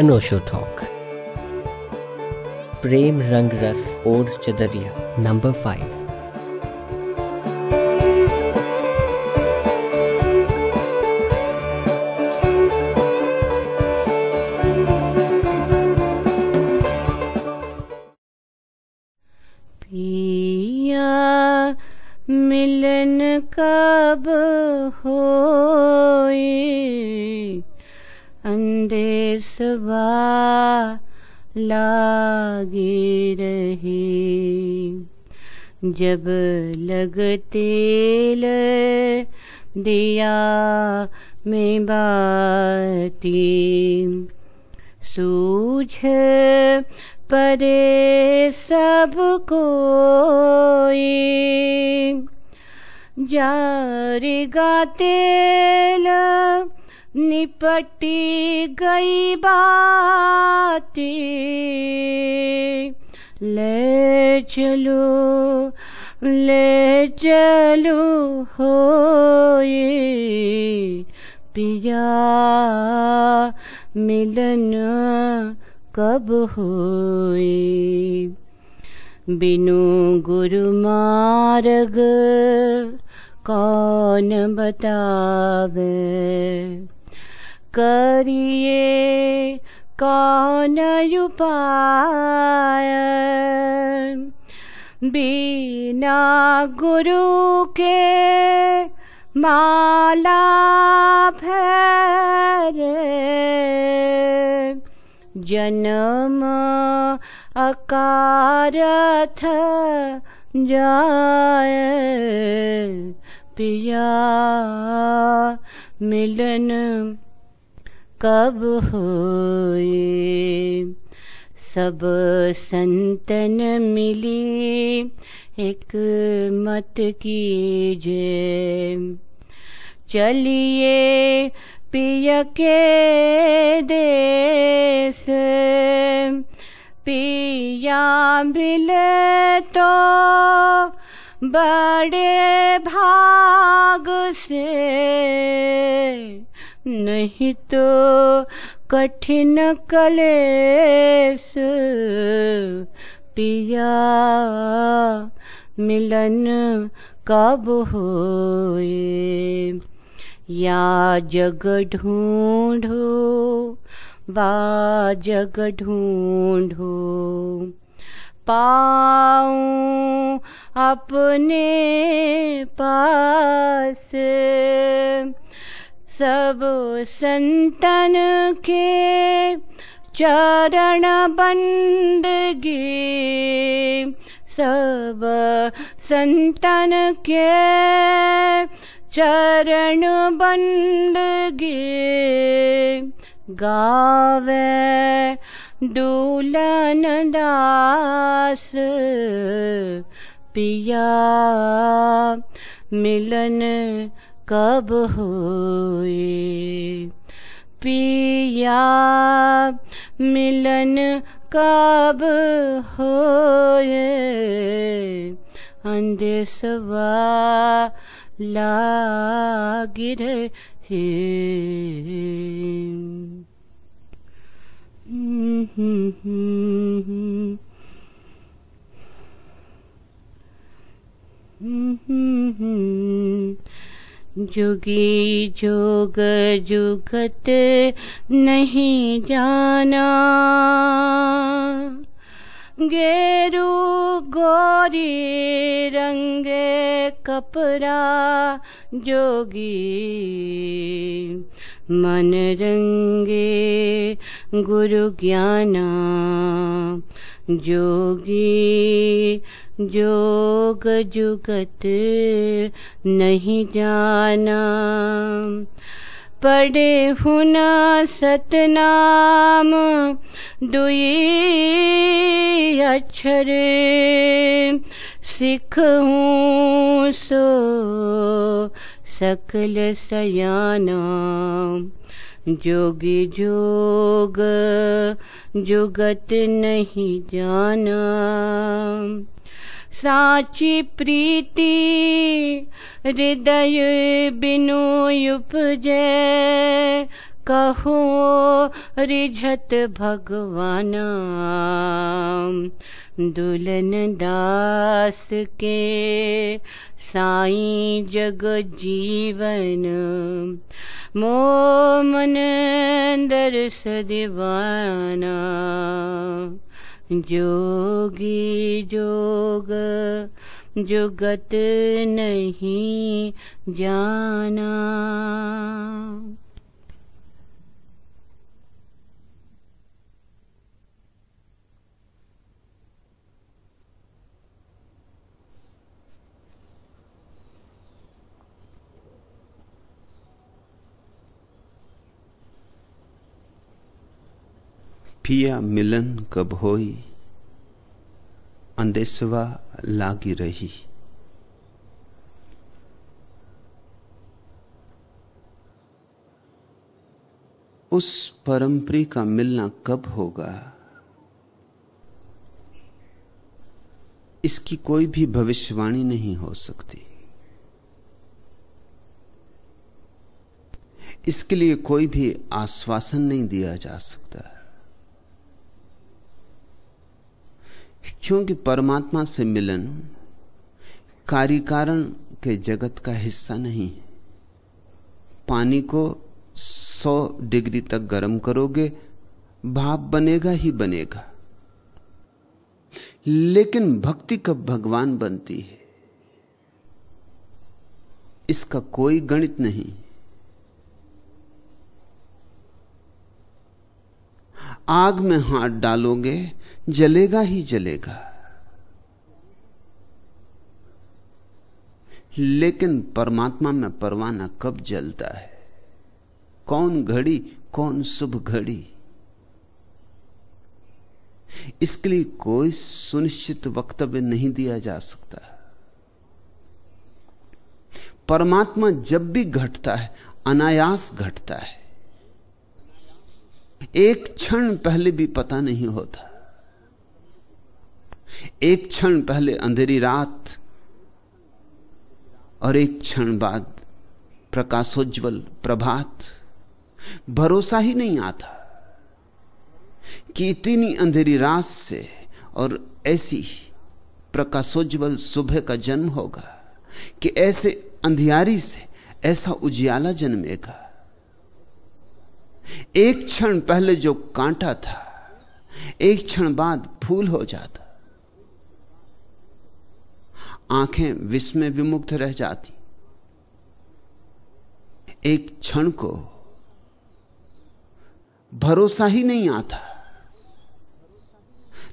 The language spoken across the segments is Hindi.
अनोशो टॉक। प्रेम रंग रस और चदरिया। नंबर फाइव जब लगते ल दिया में बाती। सूझ परे सब कोई जारेगा तेल निपटी गई बात। ले चलो ले चलो हो ये पिया मिलन कब होए? बिनु गुरु मार्ग कौन बतावे? करिए कौन उपाय? बिना गुरु के माला फेरे जन्म अकारथ जाए। पिया मिलन कब होए? सब संतन मिली। एक मत कीजे चलिए पिय के देश। पिया मिले तो बड़े भाग से। नहीं तो कठिन कलेस पिया मिलन कब होए? या जग ढूंढो, बा जग ढूंढो। पाऊँ अपने पास सब संतन के चरण बंदगी। सब संतन के चरण बंदगी। गावे दूलन दास, पिया मिलन कब होए पिया मिलन कब होए? अंदेसवा लागिर हे। जुगी जोग जुगत नहीं जाना। गेरू गोरी रंगे कपड़ा जोगी। मन रंगे गुरु ज्ञाना। जोगी जोग जुगत नहीं जाना। पढ़े हुना सतनाम, दुई अक्षर। सिख हूँ सो सकल सयाना। जोगी जोग, जुगत नहीं जाना। साची प्रीति, हृदय बिनु उपजे। कहो, रिझत भगवान, दुल्हन दास के साई जग जीवन। मो मन दर्श दीवाना जोगी जोग जुगत नहीं जाना। पिया मिलन कब होई? अंदेसवा लागी रही। उस परंपरी का मिलना कब होगा? इसकी कोई भी भविष्यवाणी नहीं हो सकती। इसके लिए कोई भी आश्वासन नहीं दिया जा सकता। क्योंकि परमात्मा से मिलन कार्य कारण के जगत का हिस्सा नहीं है। पानी को 100 डिग्री तक गर्म करोगे, भाप बनेगा ही बनेगा। लेकिन भक्ति कब भगवान बनती है? इसका कोई गणित नहीं। आग में हाथ डालोगे, जलेगा ही जलेगा। लेकिन परमात्मा में परवाना कब जलता है? कौन घड़ी, कौन शुभ घड़ी? इसके लिए कोई सुनिश्चित वक्तव्य नहीं दिया जा सकता। परमात्मा जब भी घटता है, अनायास घटता है। एक क्षण पहले भी पता नहीं होता। एक क्षण पहले अंधेरी रात, और एक क्षण बाद प्रकाशोज्वल प्रभात। भरोसा ही नहीं आता कि इतनी अंधेरी रात से और ऐसी प्रकाशोज्वल सुबह का जन्म होगा कि ऐसे अंधियारी से ऐसा उजियाला जन्मेगा। एक क्षण पहले जो कांटा था, एक क्षण बाद फूल हो जाता। आँखें विस्मय विमुग्ध रह जाती। एक क्षण को भरोसा ही नहीं आता।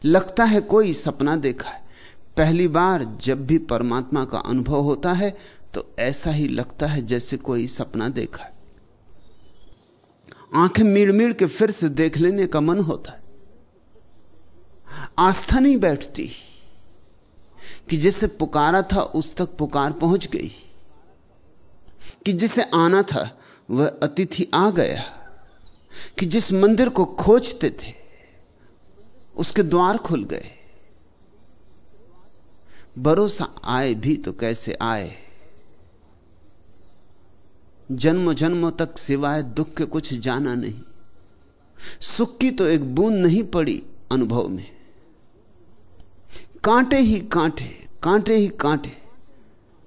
लगता है कोई सपना देखा है। पहली बार जब भी परमात्मा का अनुभव होता है तो ऐसा ही लगता है जैसे कोई सपना देखा है। आँखें मीड़ मीड़ के फिर से देख लेने का मन होता है। आस्था नहीं बैठती कि जिसे पुकारा था उस तक पुकार पहुँच गई। कि जिसे आना था वह अतिथि आ गया। कि जिस मंदिर को खोजते थे उसके द्वार खुल गए। भरोसा आए भी तो कैसे आए? जन्म जन्मों तक सिवाय दुख के कुछ जाना नहीं। सुख की तो एक बूंद नहीं पड़ी अनुभव में। कांटे ही कांटे कांटे ही कांटे,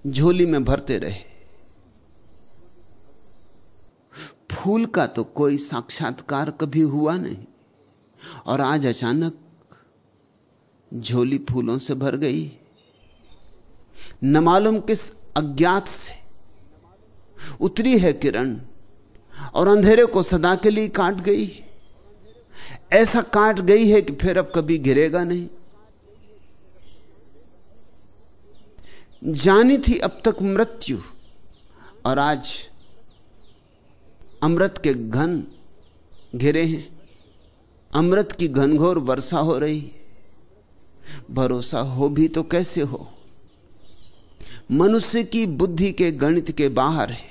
झोली में भरते रहे। फूल का तो कोई साक्षात्कार कभी हुआ नहीं, और आज अचानक झोली फूलों से भर गई। न मालूम किस अज्ञात से उतरी है किरण और अंधेरे को सदा के लिए काट गई। ऐसा काट गई है कि फिर अब कभी गिरेगा नहीं। जानी थी अब तक मृत्यु और आज अमृत के घन घिरे हैं। अमृत की घनघोर वर्षा हो रही। भरोसा हो भी तो कैसे हो? मनुष्य की बुद्धि के गणित के बाहर है।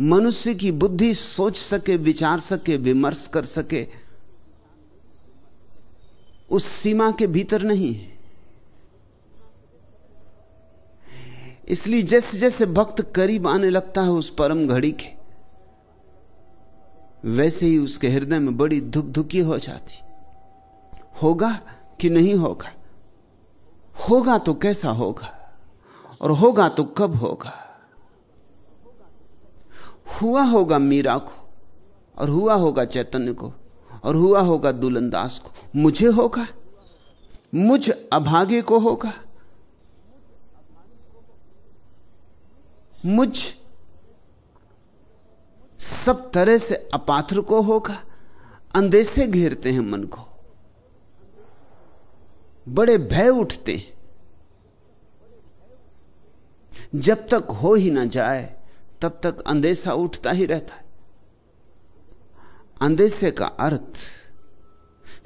मनुष्य की बुद्धि सोच सके, विचार सके, विमर्श कर सके, उस सीमा के भीतर नहीं है। इसलिए जैसे जैसे भक्त करीब आने लगता है उस परम घड़ी के, वैसे ही उसके हृदय में बड़ी धुक धुकी हो जाती। होगा कि नहीं होगा? होगा तो कैसा होगा? और होगा तो कब होगा? हुआ होगा मीरा को, और हुआ होगा चैतन्य को, और हुआ होगा दुलंदास को। मुझे होगा, मुझ अभागे को होगा। मुझ सब तरह से अपात्र को होगा, अंदेशे घेरते हैं मन को। बड़े भय उठते हैं। जब तक हो ही ना जाए तब तक अंदेशा उठता ही रहता है। अंदेशे का अर्थ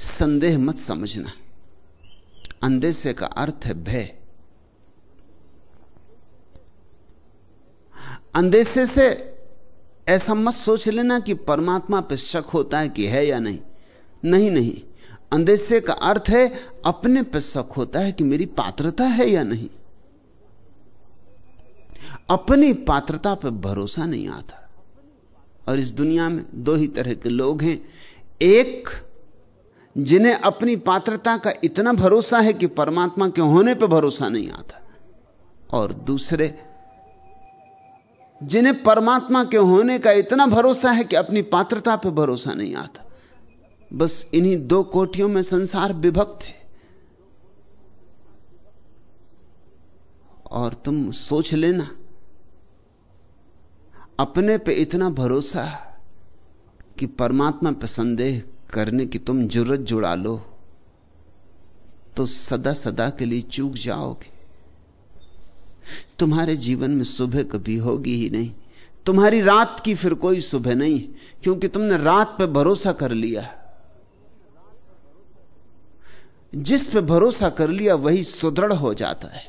संदेह मत समझना। अंदेशे का अर्थ है भय। अंदेशे से ऐसा मत सोच लेना कि परमात्मा पर शक होता है कि है या नहीं। नहीं नहीं। अंदेशे का अर्थ है अपने पर शक होता है कि मेरी पात्रता है या नहीं। अपनी पात्रता पर भरोसा नहीं आता। और इस दुनिया में दो ही तरह के लोग हैं। एक, जिन्हें अपनी पात्रता का इतना भरोसा है कि परमात्मा के होने पर भरोसा नहीं आता। और दूसरे, जिन्हें परमात्मा के होने का इतना भरोसा है कि अपनी पात्रता पर भरोसा नहीं आता। बस इन्हीं दो कोटियों में संसार विभक्त है। और तुम सोच लेना अपने पे इतना भरोसा कि परमात्मा पे संदेह करने की तुम ज़रूरत जुड़ा लो तो सदा सदा के लिए चूक जाओगे। तुम्हारे जीवन में सुबह कभी होगी ही नहीं। तुम्हारी रात की फिर कोई सुबह नहीं, क्योंकि तुमने रात पे भरोसा कर लिया। जिस पे भरोसा कर लिया, वही सुदृढ़ हो जाता है।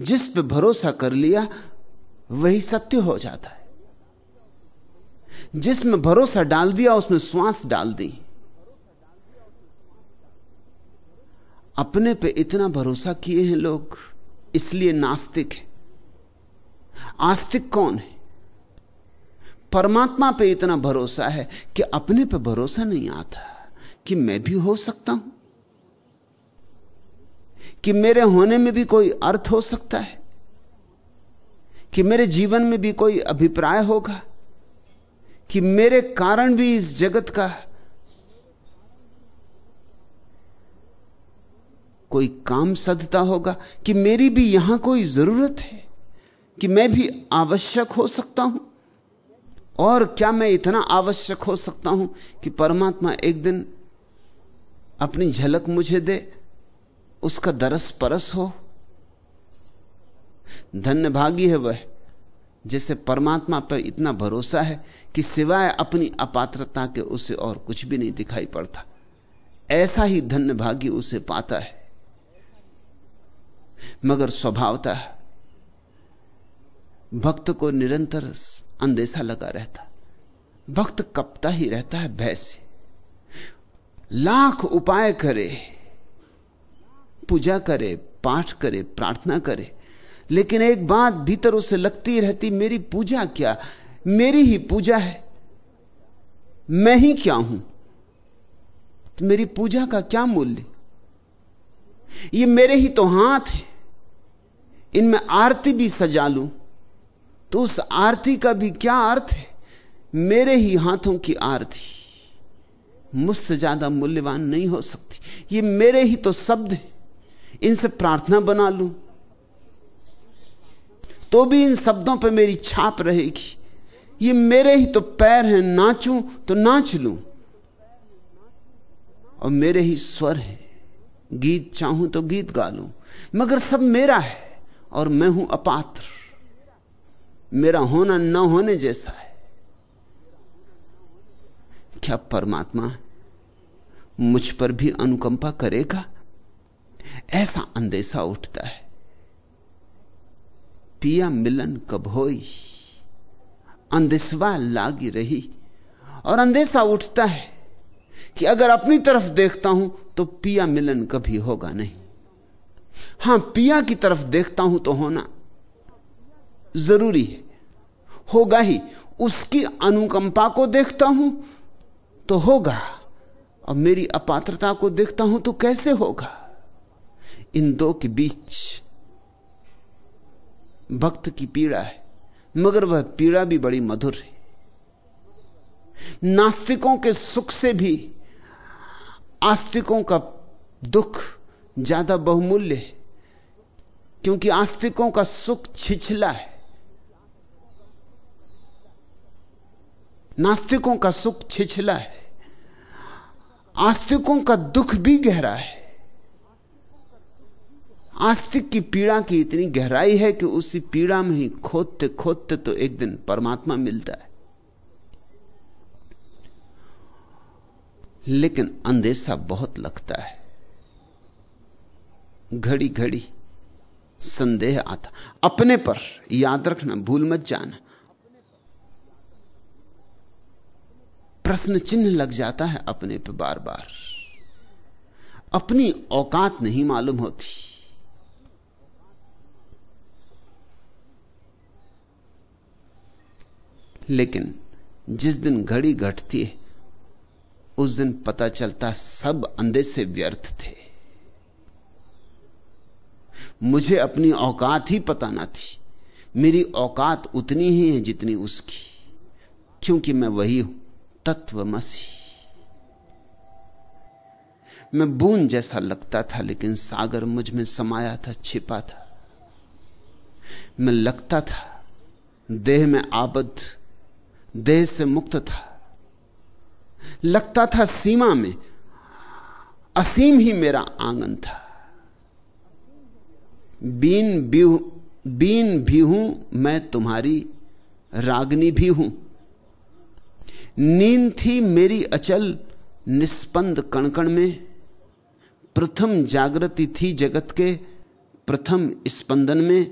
जिस पे भरोसा कर लिया वही सत्य हो जाता है। जिसमें भरोसा डाल दिया, उसमें श्वास डाल दी। अपने पे इतना भरोसा किए हैं लोग, इसलिए नास्तिक है। आस्तिक कौन है? परमात्मा पे इतना भरोसा है कि अपने पे भरोसा नहीं आता कि मैं भी हो सकता हूँ, कि मेरे होने में भी कोई अर्थ हो सकता है। कि मेरे जीवन में भी कोई अभिप्राय होगा, कि मेरे कारण भी इस जगत का कोई काम सधता होगा कि मेरी भी यहाँ कोई ज़रूरत है, कि मैं भी आवश्यक हो सकता हूँ। और क्या मैं इतना आवश्यक हो सकता हूँ कि परमात्मा एक दिन अपनी झलक मुझे दे, उसका दरस परस हो धन्य भागी है वह जिसे परमात्मा पर इतना भरोसा है कि सिवाय अपनी अपात्रता के उसे और कुछ भी नहीं दिखाई पड़ता। ऐसा ही धन्य भागी उसे पाता है। मगर स्वभावता भक्त को निरंतर अंदेशा लगा रहता। भक्त कपता ही रहता है भय से। लाख उपाय करे, पूजा करे, पाठ करे, प्रार्थना करे लेकिन एक बात भीतर उसे लगती रहती, मेरी पूजा क्या? मेरी ही पूजा है। मैं ही क्या हूँ? तो मेरी पूजा का क्या मूल्य? ये मेरे ही तो हाथ है। इनमें आरती भी सजा लूँ तो उस आरती का भी क्या अर्थ है? मेरे ही हाथों की आरती। मुझसे ज़्यादा मूल्यवान नहीं हो सकती। ये मेरे ही तो शब्द हैं। इनसे प्रार्थना बना लूँ तो भी इन शब्दों पर मेरी छाप रहेगी। ये मेरे ही तो पैर हैं, नाचूं तो नाच लूँ। और मेरे ही स्वर हैं। गीत चाहूँ तो गीत गा लूँ। मगर सब मेरा है और मैं हूँ अपात्र। मेरा होना न होने जैसा है। क्या परमात्मा मुझ पर भी अनुकंपा करेगा? ऐसा अंदेशा उठता है। पिया मिलन कब होई? अंदेशवा लागी रही और अंदेशा उठता है कि अगर अपनी तरफ़ देखता हूँ तो पिया मिलन कभी होगा नहीं। हाँ, पिया की तरफ़ देखता हूँ तो होना ज़रूरी है। होगा ही, उसकी अनुकंपा को देखता हूँ तो होगा और मेरी अपात्रता को देखता हूँ तो कैसे होगा? इन दो के बीच भक्त की पीड़ा है, मगर वह पीड़ा भी बड़ी मधुर है। नास्तिकों के सुख से भी आस्तिकों का दुख ज़्यादा बहुमूल्य है, क्योंकि आस्तिकों का सुख छिछला है। नास्तिकों का सुख छिछला है, आस्तिकों का दुख भी गहरा है। आस्तिक की पीड़ा की इतनी गहराई है कि उसी पीड़ा में ही खोदते खोदते तो एक दिन परमात्मा मिलता है। लेकिन अंदेशा बहुत लगता है। घड़ी घड़ी संदेह आता। अपने पर याद रखना, भूल मत जाना। प्रश्न चिन्ह लग जाता है अपने पर बार बार अपनी औकात नहीं मालूम होती। लेकिन जिस दिन घड़ी घटती है, उस दिन पता चलता सब अंधे से व्यर्थ थे। मुझे अपनी औकात ही पता ना थी। मेरी औकात उतनी ही है जितनी उसकी, क्योंकि मैं वही हूँ, तत्वमसी। मैं बूंद जैसा लगता था, लेकिन सागर मुझमें समाया था, छिपा था। मैं लगता था, देह में आबद्ध देह से मुक्त था। लगता था सीमा में, असीम ही मेरा आँगन था। बीन भी बीन भी हूँ, मैं तुम्हारी रागनी भी हूँ। नींद थी मेरी अचल निस्पंद कणकण में। प्रथम जागृति थी जगत के, प्रथम स्पंदन में।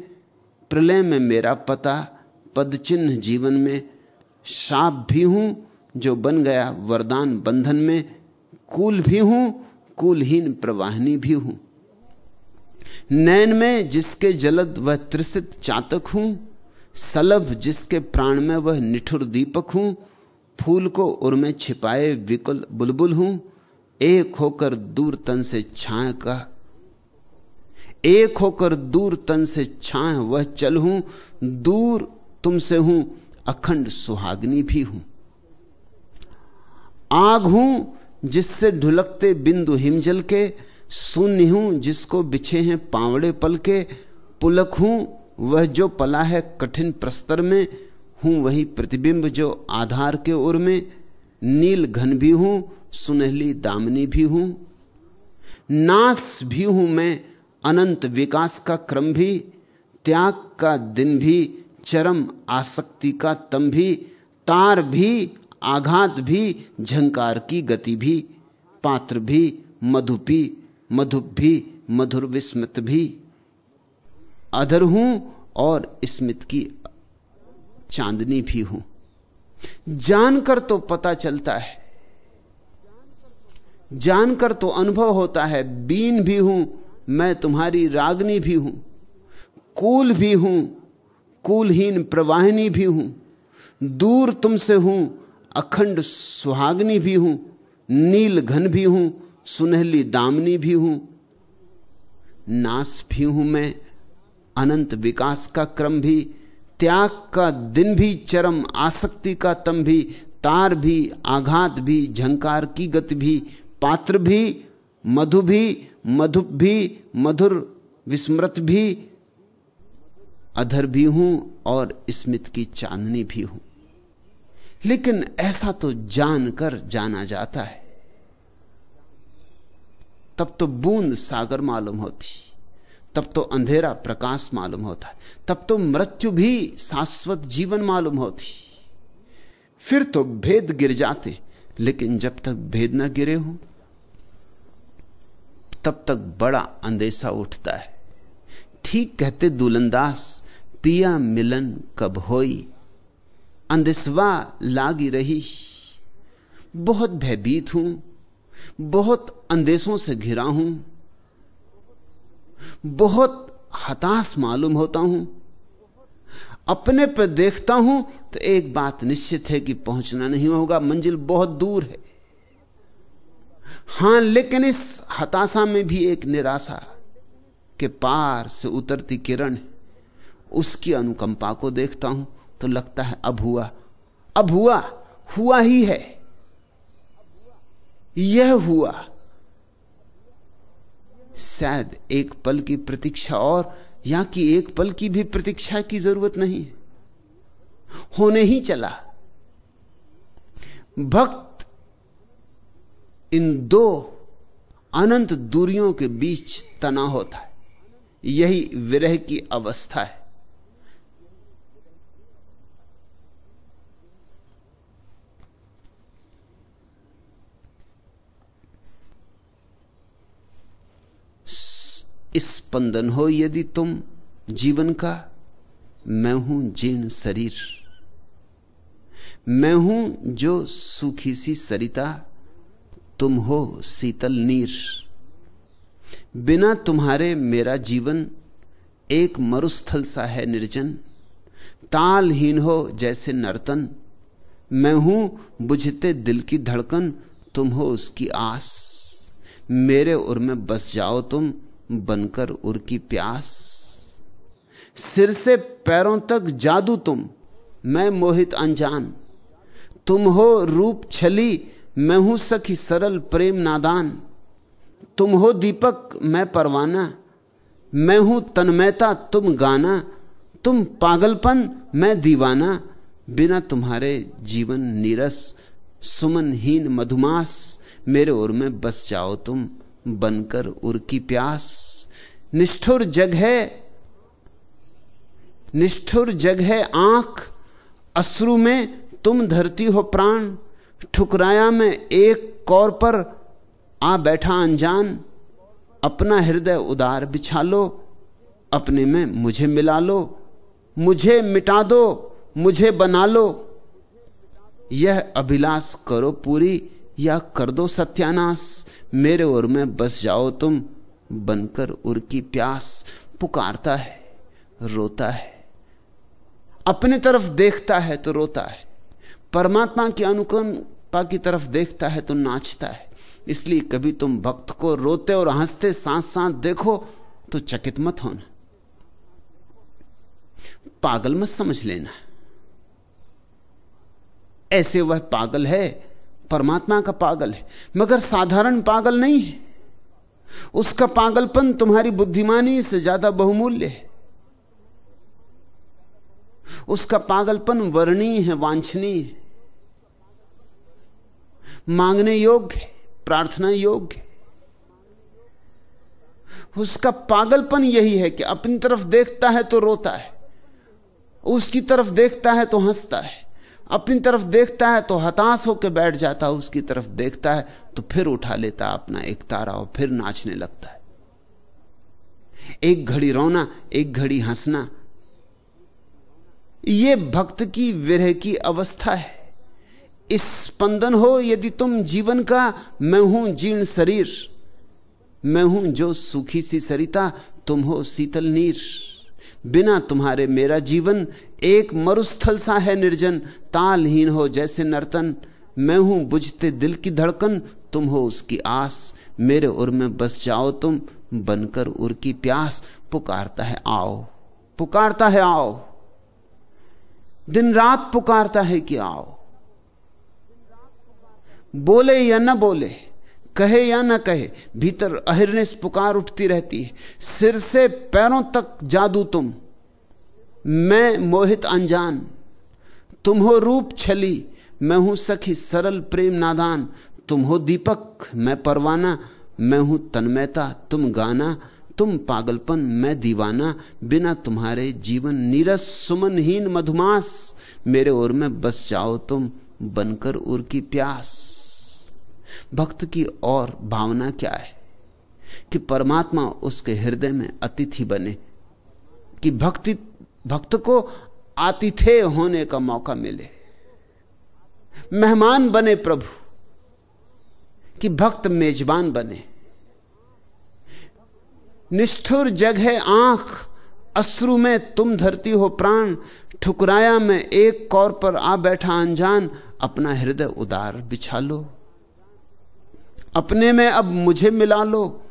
प्रलय में मेरा पता पद चिन्ह जीवन में। शाप भी हूँ, जो बन गया वरदान बंधन में, कुल भी हूँ, कुलहीन प्रवाहनी भी हूँ। नैन में जिसके जलद वह त्रिसित चातक हूँ, सलभ जिसके प्राण में वह निठुर दीपक हूँ, फूल को उर में छिपाए विकुल बुलबुल हूँ, एक होकर दूर तन से छाए का, एक होकर दूर तन से छाए वह चल हूँ, दूर तुमसे हूँ अखंड सुहाग्नि भी हूँ। आग हूँ जिससे ढुलकते बिंदु हिमजल के, शून्य हूँ जिसको बिछे हैं पावड़े पल के, पुलक हूँ वह जो पला है कठिन प्रस्तर में, हूँ वही प्रतिबिंब जो आधार के उर में, नील घन भी हूँ, सुनहली दामनी भी हूँ। नाश भी हूँ मैं, अनंत विकास का क्रम भी, त्याग का दिन भी चरम आसक्ति का तम भी, तार भी, आघात भी, झंकार की गति भी, पात्र भी मधुपी मधुप भी, मधुर विस्मृत भी। अधर हूँ और स्मित की चांदनी भी हूँ। जानकर तो पता चलता है। जानकर तो अनुभव होता है, बीन भी हूँ, मैं तुम्हारी रागनी भी हूँ, कूल भी हूँ कूलहीन प्रवाहिनी भी हूँ, दूर तुमसे हूँ, अखंड सुहागनी भी हूँ, नील घन भी हूँ, सुनहली दामनी भी हूँ। नाश भी हूँ मैं, अनंत विकास का क्रम भी, त्याग का दिन भी, चरम आसक्ति का तम भी, तार भी, आघात भी, झंकार की गति भी, पात्र भी, मधु भी, मधुप भी, मधुर विस्मृत भी अधर भी हूँ और स्मित की चांदनी भी हूँ। लेकिन ऐसा तो जानकर जाना जाता है। तब तो बूंद सागर मालूम होती, तब तो अंधेरा प्रकाश मालूम होता, तब तो मृत्यु भी शाश्वत जीवन मालूम होती। फिर तो भेद गिर जाते, लेकिन जब तक भेद ना गिरे हो, तब तक बड़ा अंदेशा उठता है। ठीक कहते दुलंदास पिया मिलन कब होई? अंदेशवा लागी रही। बहुत भयभीत हूँ, बहुत अंदेशों से घिरा हूँ, बहुत हताश मालूम होता हूँ। अपने पर देखता हूँ तो एक बात निश्चित है कि पहुँचना नहीं होगा, मंजिल बहुत दूर है। हाँ, लेकिन इस हताशा में भी एक निराशा के पार से उतरती किरण उसकी अनुकंपा को देखता हूँ तो लगता है अब हुआ अब हुआ हुआ ही है। यह हुआ। शायद एक पल की प्रतीक्षा और, या कि एक पल की भी प्रतीक्षा की ज़रूरत नहीं। होने ही चला। भक्त इन दो अनंत दूरियों के बीच तना होता है। यही विरह की अवस्था है। स्पंदन हो यदि तुम जीवन का, मैं हूँ जीर्ण शरीर। मैं हूँ जो सूखी सी सरिता, तुम हो शीतल नीर। बिना तुम्हारे मेरा जीवन एक मरुस्थल सा है निर्जन। तालहीन हो जैसे नर्तन। मैं हूँ बुझते दिल की धड़कन, तुम हो उसकी आस। मेरे उर में बस जाओ तुम, बनकर उर की प्यास। सिर से पैरों तक जादू तुम, मैं मोहित अनजान। तुम हो रूप छली, मैं हूँ सखी सरल प्रेम नादान। तुम हो दीपक, मैं परवाना। मैं हूँ तन्मयता, तुम गाना। तुम पागलपन, मैं दीवाना। बिना तुम्हारे जीवन नीरस, सुमनहीन मधुमास, मेरे ओर में बस जाओ तुम, बनकर उर की प्यास। निष्ठुर जग है, निष्ठुर जग है आँख, अश्रु में तुम धरती हो प्राण। ठुकराया में एक कौर पर आ बैठा अनजान, अपना हृदय उदार बिछा लो, अपने में मुझे मिला लो, मुझे मिटा दो, मुझे बना लो। यह अभिलाष करो पूरी, या कर दो सत्यानाश। मेरे और में बस जाओ तुम, बनकर उर की प्यास। पुकारता है, रोता है। अपने तरफ़ देखता है तो रोता है। परमात्मा की अनुकंपा की तरफ़ देखता है तो नाचता है। इसलिए कभी तुम भक्त को रोते और हँसते साथ साथ देखो तो चकित मत होना। पागल मत समझ लेना। ऐसे वह पागल है, परमात्मा का पागल है, मगर साधारण पागल नहीं है। उसका पागलपन तुम्हारी बुद्धिमानी से ज़्यादा बहुमूल्य है। उसका पागलपन वर्णीय है, वांछनीय है। मांगने योग्य है। प्रार्थना योग्य उसका पागलपन यही है कि अपनी तरफ़ देखता है तो रोता है, उसकी तरफ़ देखता है तो हंसता है, अपनी तरफ़ देखता है तो हताश होकर बैठ जाता है, उसकी तरफ़ देखता है तो फिर उठा लेता अपना एक तारा और फिर नाचने लगता है। एक घड़ी रोना, एक घड़ी हंसना यह भक्त की विरह की अवस्था है। स्पंदन हो यदि तुम जीवन का, मैं हूँ जीर्ण शरीर, मैं हूँ जो सूखी सी सरिता, तुम हो शीतल नीर। बिना तुम्हारे मेरा जीवन, एक मरुस्थल सा है निर्जन, तालहीन हो जैसे नर्तन। मैं हूँ बुझते दिल की धड़कन, तुम हो उसकी आस। मेरे उर में बस जाओ तुम, बनकर उर की प्यास। पुकारता है आओ, पुकारता है आओ। दिन रात पुकारता है कि आओ। बोले या न बोले, कहे या ना कहे, भीतर अहिर्निश पुकार उठती रहती है। सिर से पैरों तक जादू तुम। मैं मोहित अनजान, तुम हो रूप छली, मैं हूँ सखी सरल प्रेम नादान, तुम हो दीपक, मैं परवाना, मैं हूँ तन्मयता, तुम गाना, तुम पागलपन, मैं दीवाना, बिना तुम्हारे जीवन नीरस, सुमनहीन मधुमास, मेरे ओर में बस जाओ तुम। बनकर उर की प्यास। भक्त की और भावना क्या है? कि परमात्मा उसके हृदय में अतिथि बने, कि भक्ति, भक्त को आतिथेय होने का मौका मिले। मेहमान बने प्रभु, कि भक्त मेजबान बने। निष्ठुर जगह आँख, अश्रु में तुम धरती हो प्राण, ठुकराया मैं एक कौर पर आ बैठा अनजान अपना हृदय उदार बिछा लो। अपने में अब मुझे मिला लो,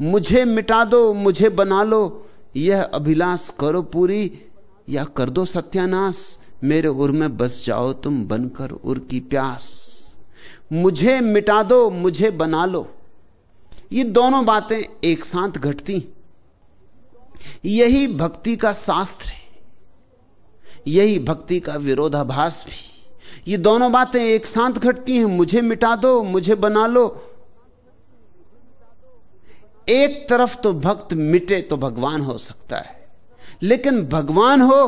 मुझे मिटा दो, मुझे बना लो। यह अभिलाष करो पूरी, या कर दो सत्यानाश। मेरे उर में बस जाओ तुम बनकर उर की प्यास। मुझे मिटा दो, मुझे बना लो। ये दोनों बातें एक साथ घटती। यही भक्ति का शास्त्र है। यही भक्ति का विरोधाभास भी। ये दोनों बातें एक साथ घटती हैं। मुझे मिटा दो, मुझे बना लो। एक तरफ़ तो भक्त मिटे तो भगवान हो सकता है, लेकिन भगवान हो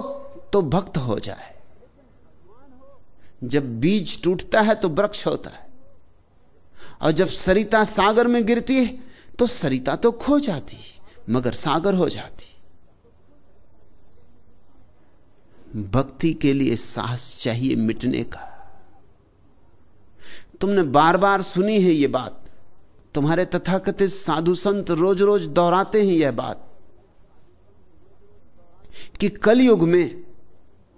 तो भक्त हो जाए। जब बीज टूटता है तो वृक्ष होता है, और जब सरिता सागर में गिरती है तो सरिता तो खो जाती मगर सागर हो जाती भक्ति के लिए साहस चाहिए मिटने का। तुमने बार बार सुनी है यह बात। तुम्हारे तथाकथित साधु संत रोज रोज दोहराते हैं यह बात कि कलयुग में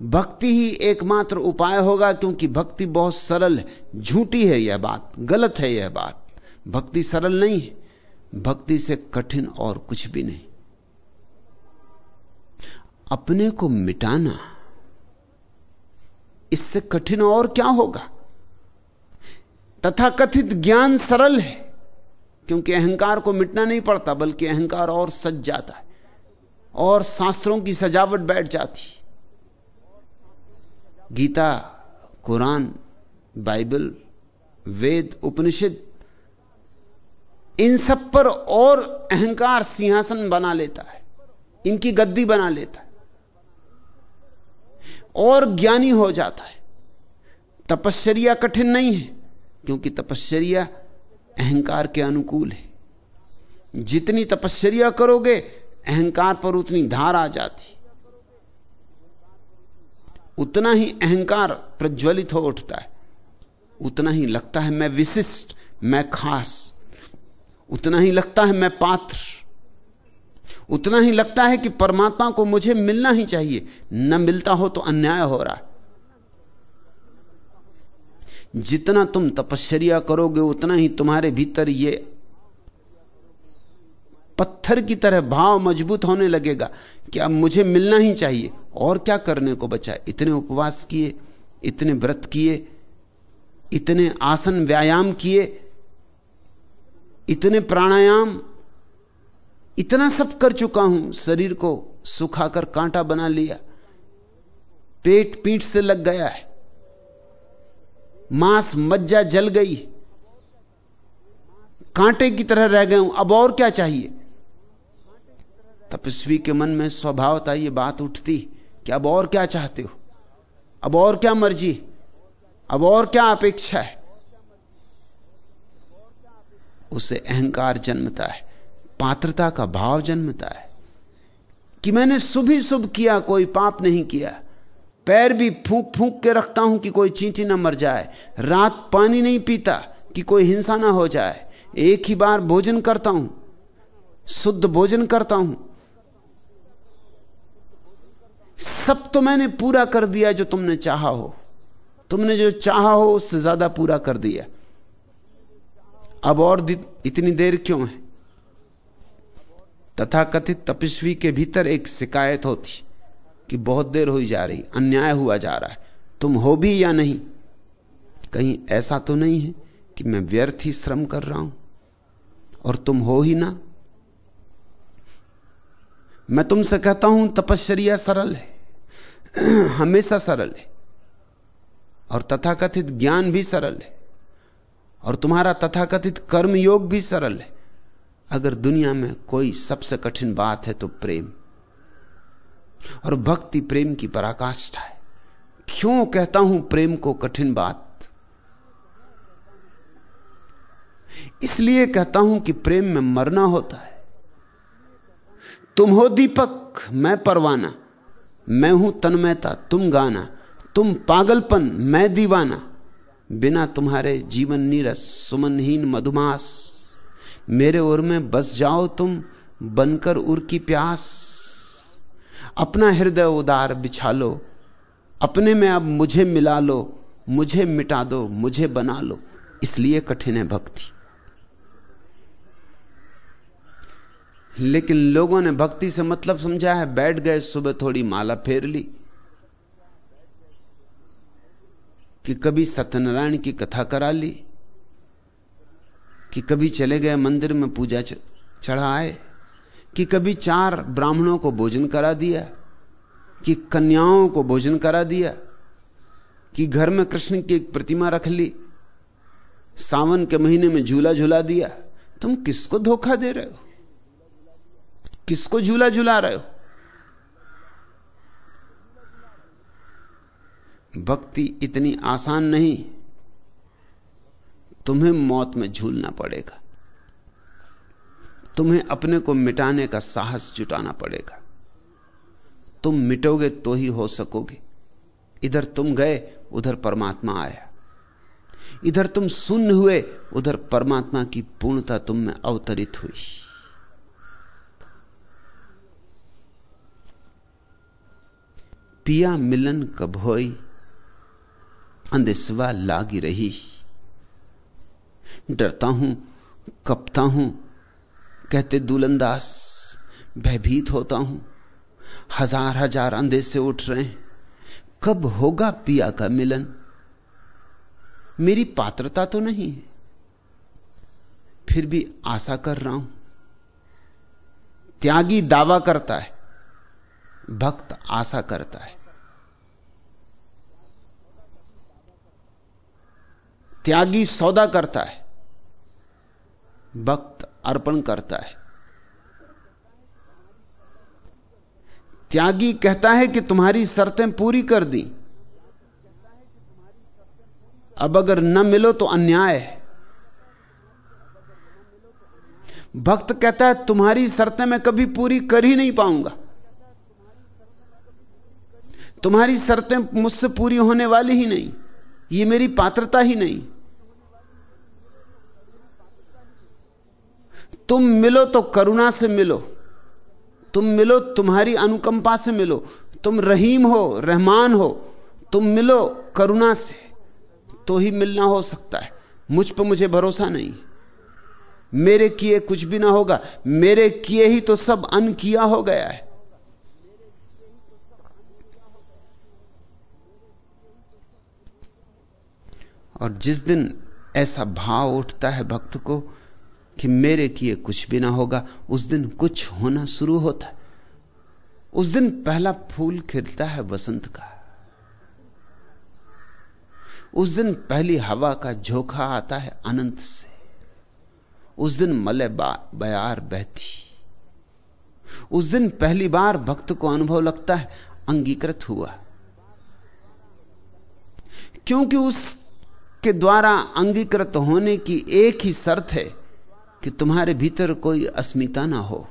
भक्ति ही एकमात्र उपाय होगा क्योंकि भक्ति बहुत सरल है, झूठी है यह बात, गलत है यह बात। भक्ति सरल नहीं है, भक्ति से कठिन और कुछ भी नहीं। अपने को मिटाना इससे कठिन और क्या होगा? तथाकथित ज्ञान सरल है, क्योंकि अहंकार को मिटना नहीं पड़ता, बल्कि अहंकार और सज जाता है, और शास्त्रों की सजावट बैठ जाती गीता, कुरान, बाइबल, वेद, उपनिषद, इन सब पर और अहंकार सिंहासन बना लेता है, इनकी गद्दी बना लेता है। और ज्ञानी हो जाता है। तपश्चर्या कठिन नहीं है, क्योंकि तपश्चर्या अहंकार के अनुकूल है। जितनी तपश्चर्या करोगे, अहंकार पर उतनी धार आ जाती। उतना ही अहंकार प्रज्वलित हो उठता है। उतना ही लगता है मैं विशिष्ट, मैं खास। उतना ही लगता है मैं पात्र। उतना ही लगता है कि परमात्मा को मुझे मिलना ही चाहिए। न मिलता हो तो अन्याय हो रहा है। जितना तुम तपश्चर्या करोगे, उतना ही तुम्हारे भीतर ये पत्थर की तरह भाव मज़बूत होने लगेगा कि अब मुझे मिलना ही चाहिए। और क्या करने को बचा? इतने उपवास किए, इतने व्रत किए, इतने आसन व्यायाम किए, इतने प्राणायाम इतना सब कर चुका हूँ, शरीर को सुखाकर कांटा बना लिया। पेट पीठ से लग गया है। मांस मज्जा जल गई। कांटे की तरह रह गए हूँ। अब और क्या चाहिए? तपस्वी के मन में स्वभावता ये बात उठती कि अब और क्या चाहते हो? अब और क्या मर्ज़ी? अब और क्या अपेक्षा है? उसे अहंकार जन्मता है। पात्रता का भाव जन्मता है। कि मैंने शुभ ही शुभ किया, कोई पाप नहीं किया। पैर भी फूंक फूंक के रखता हूँ कि कोई चींटी ना मर जाए। रात पानी नहीं पीता कि कोई हिंसा ना हो जाए। एक ही बार भोजन करता हूँ, शुद्ध भोजन करता हूँ। सब तो मैंने पूरा कर दिया जो तुमने चाहा हो। तुमने जो चाहा हो, उससे ज़्यादा पूरा कर दिया। अब और इतनी देर क्यों है? तथाकथित तपस्वी के भीतर एक शिकायत होती कि बहुत देर हुई जा रही, अन्याय हुआ जा रहा है। तुम हो भी या नहीं? कहीं ऐसा तो नहीं है कि मैं व्यर्थ ही श्रम कर रहा हूँ? और तुम हो ही ना? मैं तुमसे कहता हूँ, तपश्चर्या सरल है। हमेशा सरल है। और तथाकथित ज्ञान भी सरल है। और तुम्हारा तथाकथित कर्म योग भी सरल है। अगर दुनिया में कोई सबसे कठिन बात है तो प्रेम। और भक्ति प्रेम की पराकाष्ठा है। क्यों कहता हूँ प्रेम को कठिन बात? इसलिए कहता हूँ कि प्रेम में मरना होता है। तुम हो दीपक, मैं परवाना। मैं हूँ तन्मयता, तुम गाना। तुम पागलपन, मैं दीवाना। बिना तुम्हारे जीवन नीरस, सुमनहीन मधुमास। मेरे ओर में बस जाओ तुम, बनकर उर की प्यास। अपना हृदय उदार बिछा लो, अपने में अब मुझे मिला लो, मुझे मिटा दो, मुझे बना लो, इसलिए कठिन है भक्ति। लेकिन लोगों ने भक्ति से मतलब समझा है, बैठ गए, सुबह थोड़ी माला फेर ली, कि कभी सत्यनारायण की कथा करा ली कि कभी चले गए मंदिर में पूजा चढ़ाए कि कभी चार ब्राह्मणों को भोजन करा दिया, कि कन्याओं को भोजन करा दिया, कि घर में कृष्ण की एक प्रतिमा रख ली, सावन के महीने में झूला झूला दिया, तुम किसको धोखा दे रहे हो? किसको झूला झूला रहे हो? भक्ति इतनी आसान नहीं तुम्हें मौत में झूलना पड़ेगा। तुम्हें अपने को मिटाने का साहस जुटाना पड़ेगा। तुम मिटोगे तो ही हो सकोगे। इधर तुम गए, उधर परमात्मा आया। इधर तुम शून्य हुए, उधर परमात्मा की पूर्णता तुम में अवतरित हुई। पिया मिलन कब होई, अंधेसवा लागी रही। डरता हूँ, कपता हूँ, कहते दुलंदास भयभीत होता हूँ। हज़ार हज़ार अंधे से उठ रहे हैं। कब होगा पिया का मिलन? मेरी पात्रता तो नहीं है। फिर भी आशा कर रहा हूँ। त्यागी दावा करता है। भक्त आशा करता है। त्यागी सौदा करता है। भक्त अर्पण करता है। त्यागी कहता है कि तुम्हारी शर्तें पूरी कर दी। अब अगर न मिलो तो अन्याय है। भक्त कहता है, तुम्हारी शर्तें मैं कभी पूरी कर ही नहीं पाऊँगा। तुम्हारी शर्तें मुझसे पूरी होने वाली ही नहीं। ये मेरी पात्रता ही नहीं। तुम मिलो तो करुणा से मिलो। तुम मिलो, तुम्हारी अनुकंपा से मिलो। तुम रहीम हो, रहमान हो, तुम मिलो करुणा से तो ही मिलना हो सकता है। मुझ पर मुझे भरोसा नहीं। मेरे किए कुछ भी ना होगा। मेरे किए ही तो सब अन किया हो गया है। और जिस दिन ऐसा भाव उठता है भक्त को कि मेरे किए कुछ भी ना होगा, उस दिन कुछ होना शुरू होता है। उस दिन पहला फूल खिलता है वसंत का। उस दिन पहली हवा का झोंका आता है अनंत से। उस दिन मले बयार बहती। उस दिन पहली बार भक्त को अनुभव लगता है, अंगीकृत हुआ। क्योंकि उसके द्वारा अंगीकृत होने की एक ही शर्त है कि तुम्हारे भीतर कोई अस्मिता ना हो।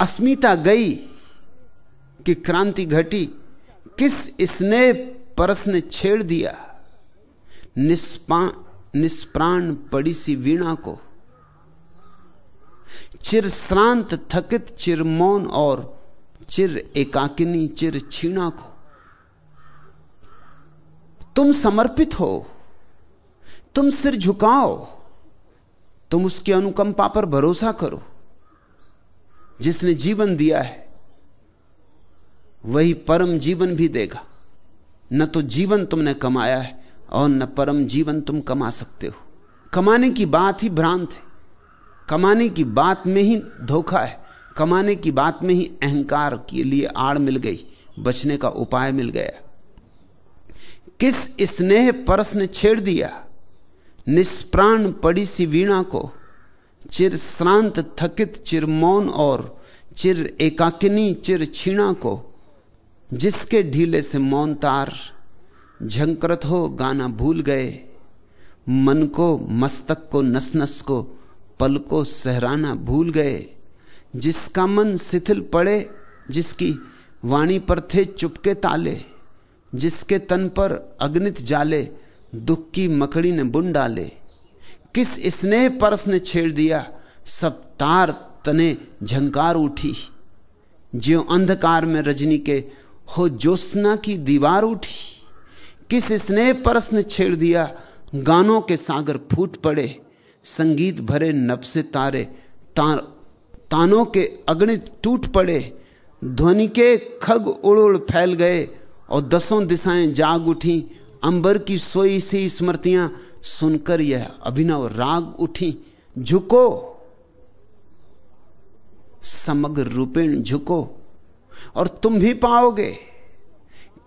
अस्मिता गई कि क्रांति घटी, किस स्नेह परस ने छेड़ दिया? निष्प्राण पड़ी सी वीणा को। चिर श्रांत थकित, चिर मौन और चिर एकाकिनी, चिर छीणा को। तुम समर्पित हो, तुम सिर झुकाओ, तुम उसकी अनुकंपा पर भरोसा करो। जिसने जीवन दिया है, वही परम जीवन भी देगा। न तो जीवन तुमने कमाया है, और न परम जीवन तुम कमा सकते हो। कमाने की बात ही भ्रांत है। कमाने की बात में ही धोखा है। कमाने की बात में ही अहंकार के लिए आड़ मिल गई। बचने का उपाय मिल गया। किस स्नेह परस ने छेड़ दिया? निष्प्राण पड़ी सी वीणा को। चिर श्रांत थकित, चिर मौन और चिर एकाकिनी, चिर छीणा को। जिसके ढीले से मौन तार झंकृत हो, गाना भूल गए। मन को, मस्तक को नस नस को, पल को सहराना भूल गए। जिसका मन शिथिल पड़े, जिसकी वाणी पर थे चुपके ताले। जिसके तन पर अग्नित जाले दुख की मकड़ी ने बुन डाले। किस स्नेह परस ने छेड़ दिया? सब तार तने झंकार उठी। ज्यो अंधकार में रजनी के हो ज्योत्सना की दीवार उठी। किस स्नेह परस ने छेड़ दिया? गानों के सागर फूट पड़े। संगीत भरे नब से तारे ता, तानों के अगणित टूट पड़े। ध्वनि के खग उड़ उड़ फैल गए। और दसों दिशाएँ जाग उठी। अंबर की सोई सी स्मृतियाँ सुनकर यह अभिनव राग उठी। झुको। समग्र रूपेण झुको। और तुम भी पाओगे।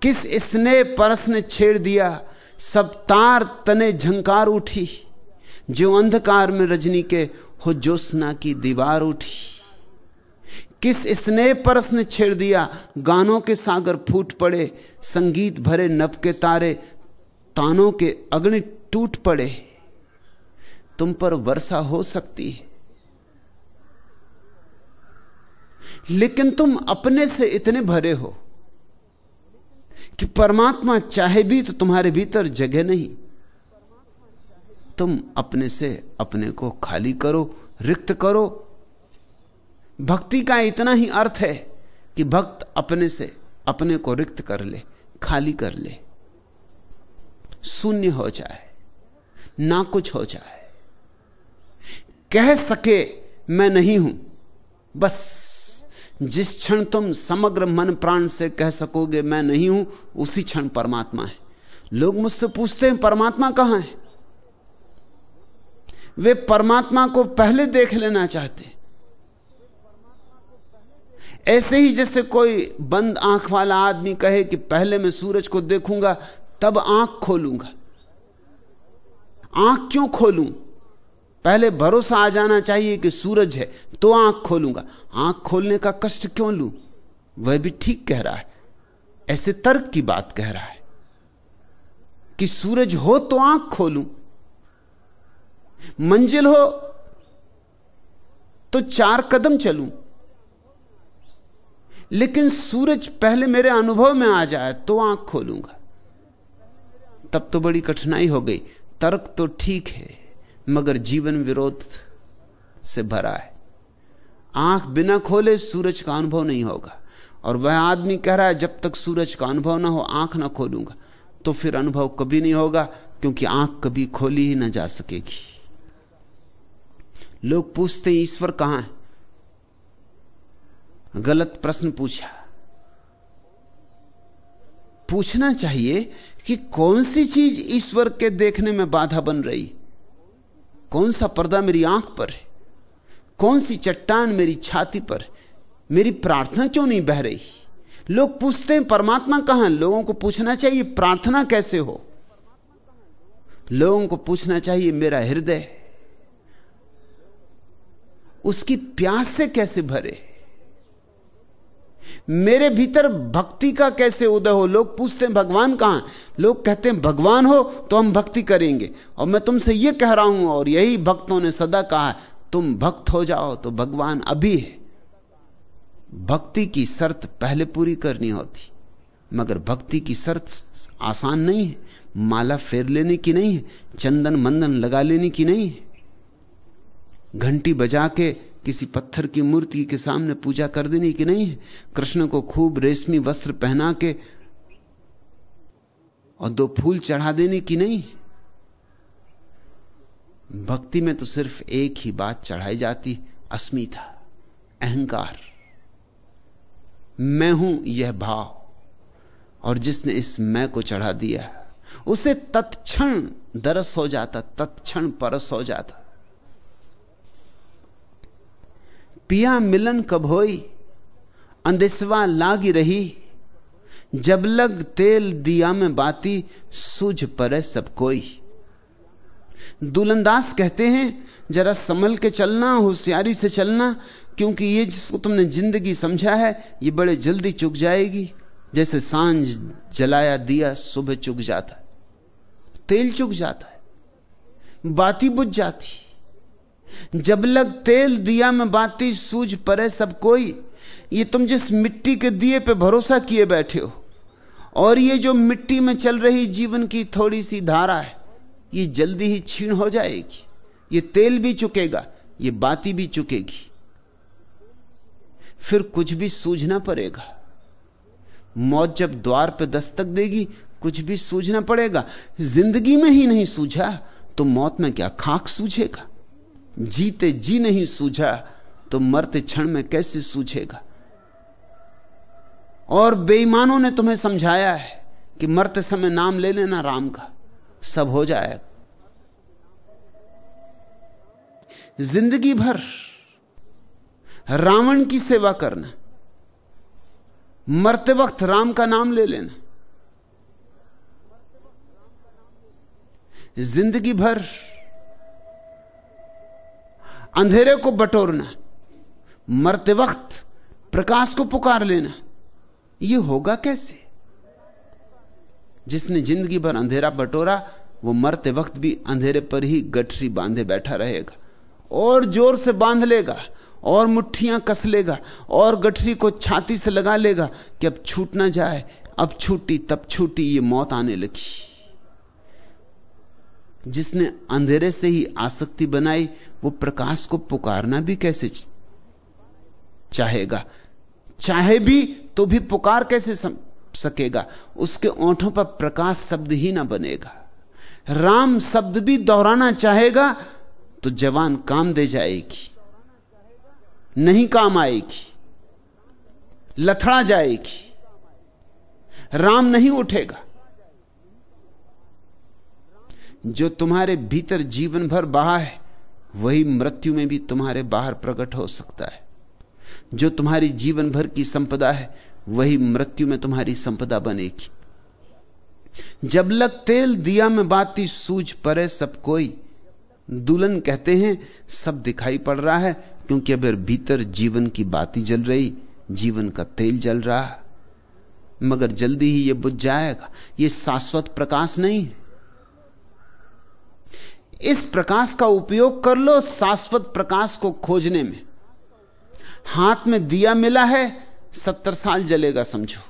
किस स्नेह परस ने छेड़ दिया। सब तार तने झंकार उठी। जो अंधकार में रजनी के हो ज्योत्सना की दीवार उठी। किस स्नेह परस ने छेड़ दिया? गानों के सागर फूट पड़े, संगीत भरे नब के तारे, तानों के अग्नि टूट पड़े। तुम पर वर्षा हो सकती है। लेकिन तुम अपने से इतने भरे हो कि परमात्मा चाहे भी तो तुम्हारे भीतर जगह नहीं। तुम अपने से अपने को खाली करो, रिक्त करो भक्ति का इतना ही अर्थ है कि भक्त अपने से अपने को रिक्त कर ले, खाली कर ले। शून्य हो जाए, ना कुछ हो जाए। कह सके, मैं नहीं हूँ। बस, जिस क्षण तुम समग्र मन प्राण से कह सकोगे, मैं नहीं हूँ, उसी क्षण परमात्मा है। लोग मुझसे पूछते हैं, परमात्मा कहाँ है? वे परमात्मा को पहले देख लेना चाहते ऐसे ही जैसे कोई बंद आँख वाला आदमी कहे कि पहले मैं सूरज को देखूँगा, तब आँख खोलूँगा। आँख क्यों खोलूं? पहले भरोसा आ जाना चाहिए कि सूरज है तो आँख खोलूँगा। आँख खोलने का कष्ट क्यों लूँ? वह भी ठीक कह रहा है, ऐसे तर्क की बात कह रहा है कि सूरज हो तो आँख खोलूं। मंजिल हो तो चार कदम चलूँ। लेकिन सूरज पहले मेरे अनुभव में आ जाए तो आँख खोलूँगा। तब तो बड़ी कठिनाई हो गई। तर्क तो ठीक है, मगर जीवन विरोध से भरा है। आँख बिना खोले सूरज का अनुभव नहीं होगा। और वह आदमी कह रहा है, जब तक सूरज का अनुभव ना हो, आँख ना खोलूँगा। तो फिर अनुभव कभी नहीं होगा, क्योंकि आँख कभी खोली ही ना जा सकेगी। लोग पूछते हैं, ईश्वर कहाँ है? गलत प्रश्न पूछा। पूछना चाहिए कि कौन सी चीज़ ईश्वर के देखने में बाधा बन रही? कौन सा पर्दा मेरी आँख पर है? कौन सी चट्टान मेरी छाती पर है? मेरी प्रार्थना क्यों नहीं बह रही? लोग पूछते हैं, परमात्मा कहाँ लोगों को पूछना चाहिए, प्रार्थना कैसे हो? लोगों को पूछना चाहिए, मेरा हृदय उसकी प्यास से कैसे भरे? मेरे भीतर भक्ति का कैसे उदय हो? लोग पूछते हैं, भगवान कहाँ लोग कहते हैं, भगवान हो तो हम भक्ति करेंगे। और मैं तुमसे यह कह रहा हूँ, और यही भक्तों ने सदा कहा, तुम भक्त हो जाओ तो भगवान अभी है। भक्ति की शर्त पहले पूरी करनी होती, मगर भक्ति की शर्त आसान नहीं है। माला फेर लेने की नहीं है, चंदन मंदन लगा लेने की नहीं है। घंटी बजा के किसी पत्थर की मूर्ति के सामने पूजा कर देने की नहीं? है कृष्ण को खूब रेशमी वस्त्र पहना के और दो फूल चढ़ा देने की नहीं? भक्ति में तो सिर्फ़ एक ही बात चढ़ाई जाती, अस्मिता, अहंकार। मैं हूँ यह भाव, और जिसने इस मैं को चढ़ा दिया, उसे तत्क्षण दरस हो जाता, तत्क्षण परस हो जाता। पिया मिलन कब होई? अंदेसवा लागी रही। जब लग तेल दिया में बाती, सूझ परे सब कोई। दुलंदास कहते हैं, जरा संभल के चलना, होशियारी से चलना, क्योंकि ये जिसको तुमने ज़िंदगी समझा है, ये बड़े जल्दी चुक जाएगी। जैसे साँझ जलाया दिया, सुबह चुक जाता तेल चुक जाता है। बाती बुझ जाती। जब लग तेल दिया में बाती, सूझ परे सब कोई, ये तुम जिस मिट्टी के दिए पे भरोसा किए बैठे हो, और ये जो मिट्टी में चल रही जीवन की थोड़ी सी धारा है, ये जल्दी ही छीण हो जाएगी, ये तेल भी चुकेगा, ये बाती भी चुकेगी। फिर कुछ भी सूझना पड़ेगा। मौत जब द्वार पर दस्तक देगी, कुछ भी सूझना पड़ेगा। ज़िंदगी में ही नहीं सूझा तो मौत में क्या खाक सूझेगा? जीते जी नहीं सूझा तो मरते क्षण में कैसे सूझेगा? और बेईमानों ने तुम्हें समझाया है कि मरते समय नाम ले लेना राम का, सब हो जाएगा। ज़िंदगी भर रावण की सेवा करना, मरते वक्त राम का नाम ले लेना, ज़िंदगी भर अंधेरे को बटोरना, मरते वक्त प्रकाश को पुकार लेना यह होगा कैसे? जिसने ज़िंदगी भर अंधेरा बटोरा, वो मरते वक्त भी अंधेरे पर ही गठरी बांधे बैठा रहेगा, और ज़ोर से बाँध लेगा, और मुट्ठियाँ कस लेगा, और गठरी को छाती से लगा लेगा कि अब छूट ना जाए, अब छूटी, तब छूटी, ये मौत आने लगी। जिसने अंधेरे से ही आसक्ति बनाई वो प्रकाश को पुकारना भी कैसे चाहेगा? चाहे भी तो भी पुकार कैसे सकेगा? उसके ओंठों पर प्रकाश शब्द ही ना बनेगा। राम शब्द भी दोहराना चाहेगा तो जवान काम दे जाएगी। नहीं काम आएगी। लथड़ा जाएगी। राम नहीं उठेगा। जो तुम्हारे भीतर जीवन भर बहा है वही मृत्यु में भी तुम्हारे बाहर प्रकट हो सकता है। जो तुम्हारी जीवन भर की संपदा है, वही मृत्यु में तुम्हारी संपदा बनेगी। जब लग तेल दिया में बाती सूझ परे सब कोई, दुल्हन कहते हैं, सब दिखाई पड़ रहा है, क्योंकि अगर भीतर जीवन की बाती जल रही, जीवन का तेल जल रहा। मगर जल्दी ही यह बुझ जाएगा यह शाश्वत प्रकाश नहीं है। इस प्रकाश का उपयोग कर लो शाश्वत प्रकाश को खोजने में। हाथ में दिया मिला है, सत्तर साल जलेगा, समझो।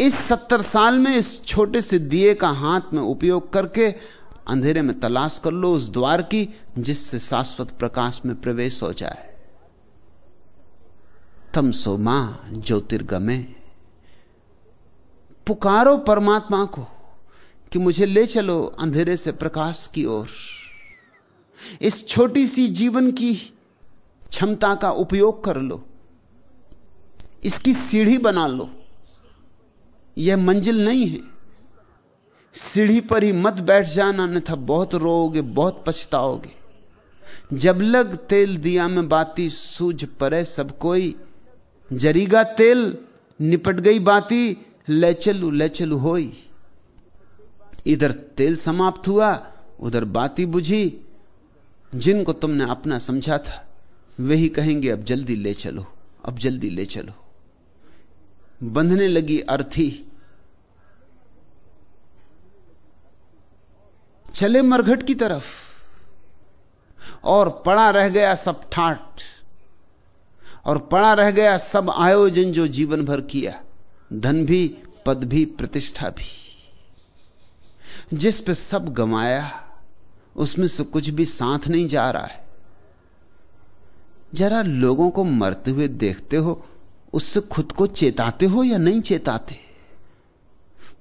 इस सत्तर साल में इस छोटे से दिए का हाथ में उपयोग करके अंधेरे में तलाश कर लो उस द्वार की, जिससे शाश्वत प्रकाश में प्रवेश हो जाए। तम सो माँ ज्योतिर्गमे। पुकारो परमात्मा को। कि मुझे ले चलो अंधेरे से प्रकाश की ओर। इस छोटी सी जीवन की क्षमता का उपयोग कर लो। इसकी सीढ़ी बना लो। यह मंजिल नहीं है। सीढ़ी पर ही मत बैठ जाना अन्यथा बहुत रोओगे, बहुत पछताओगे। जब लग तेल दिया में बाती, सूझ परे सब कोई। जरीगा तेल, निपट गई बाती ले चलू ले चलू होई। इधर तेल समाप्त हुआ, उधर बाती बुझी। जिनको तुमने अपना समझा था वही कहेंगे, अब जल्दी ले चलो, अब जल्दी ले चलो। बंधने लगी अर्थी। चले मरघट की तरफ़, और पड़ा रह गया सब ठाट, और पड़ा रह गया सब आयोजन जो जीवन भर किया, धन भी, पद भी, प्रतिष्ठा भी। जिस पे सब गमाया, उसमें से कुछ भी साथ नहीं जा रहा है। जरा लोगों को मरते हुए देखते हो, उससे खुद को चेताते हो या नहीं चेताते?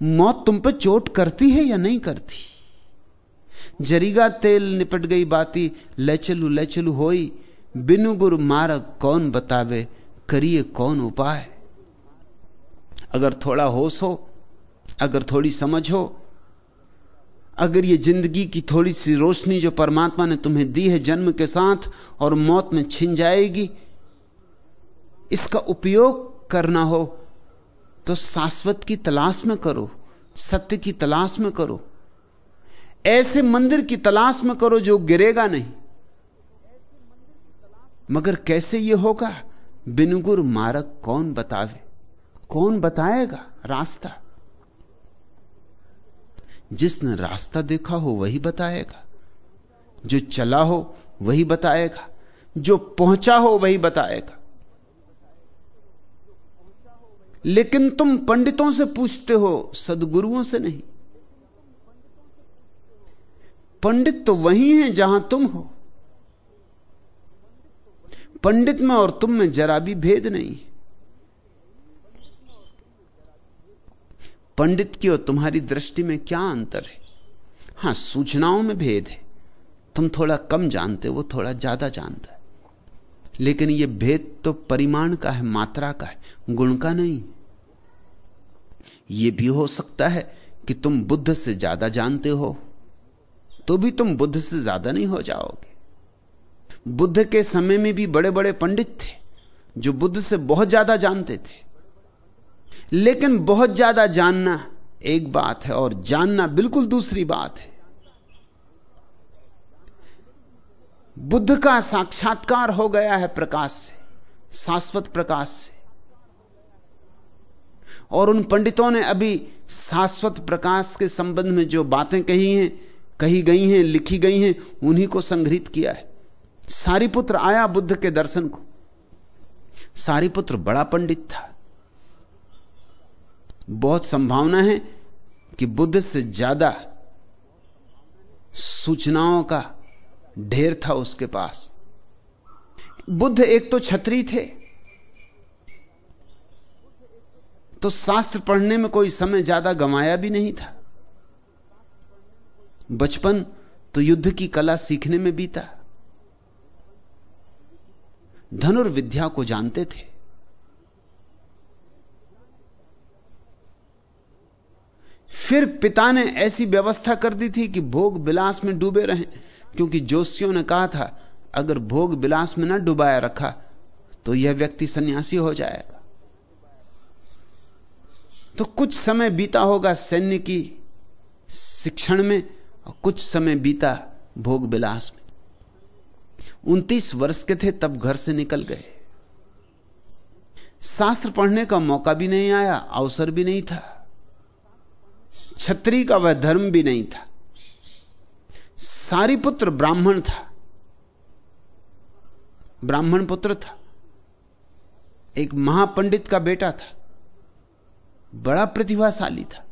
मौत तुम पर चोट करती है या नहीं करती? जरीगा तेल निपट गई बाती ले चलू ले चलू होई, बिनु गुरु मारक कौन बतावे, करिए कौन उपाय? अगर थोड़ा होश हो, अगर थोड़ी समझ हो अगर ये ज़िंदगी की थोड़ी सी रोशनी जो परमात्मा ने तुम्हें दी है जन्म के साथ और मौत में छिन जाएगी, इसका उपयोग करना हो तो शाश्वत की तलाश में करो, सत्य की तलाश में करो। ऐसे मंदिर की तलाश में करो जो गिरेगा नहीं। मगर कैसे यह होगा? बिनगुर मारक कौन बतावे? कौन बताएगा? रास्ता। जिसने रास्ता देखा हो वही बताएगा। जो चला हो वही बताएगा। जो पहुँचा हो वही बताएगा। लेकिन तुम पंडितों से पूछते हो, सदगुरुओं से नहीं। पंडित तो वही हैं जहाँ तुम हो। पंडित में और तुम में जरा भी भेद नहीं पंडित की और तुम्हारी दृष्टि में क्या अंतर है? हाँ, सूचनाओं में भेद है। तुम थोड़ा कम जानते वो थोड़ा ज़्यादा जानता है। लेकिन यह भेद तो परिमाण का है, मात्रा का है, गुण का नहीं। यह भी हो सकता है कि तुम बुद्ध से ज़्यादा जानते हो तो भी तुम बुद्ध से ज़्यादा नहीं हो जाओगे। बुद्ध के समय में भी बड़े बड़े पंडित थे, जो बुद्ध से बहुत ज़्यादा जानते थे। लेकिन बहुत ज़्यादा जानना एक बात है और जानना बिल्कुल दूसरी बात है। बुद्ध का साक्षात्कार हो गया है प्रकाश से, शाश्वत प्रकाश से। और उन पंडितों ने अभी शाश्वत प्रकाश के संबंध में जो बातें कही हैं, कही गई हैं, लिखी गई हैं, उन्हीं को संग्रहित किया है। सारीपुत्र आया बुद्ध के दर्शन को। सारीपुत्र बड़ा पंडित था। बहुत संभावना है कि बुद्ध से ज़्यादा सूचनाओं का ढेर था उसके पास। बुद्ध एक तो छत्री थे। तो शास्त्र पढ़ने में कोई समय ज़्यादा गंवाया भी नहीं था। बचपन तो युद्ध की कला सीखने में बीता। धनुर्विद्या को जानते थे। फिर पिता ने ऐसी व्यवस्था कर दी थी कि भोग विलास में डूबे रहें, क्योंकि जोशियों ने कहा था, अगर भोग विलास में न डुबाया रखा तो यह व्यक्ति सन्यासी हो जाएगा। तो कुछ समय बीता होगा सैन्य की शिक्षण में, और कुछ समय बीता भोग विलास में। उनतीस वर्ष के थे, तब घर से निकल गए। शास्त्र पढ़ने का मौका भी नहीं आया, अवसर भी नहीं था। छत्री का वह धर्म भी नहीं था। सारी पुत्र ब्राह्मण था। ब्राह्मण पुत्र था। एक महापंडित का बेटा था। बड़ा प्रतिभाशाली था।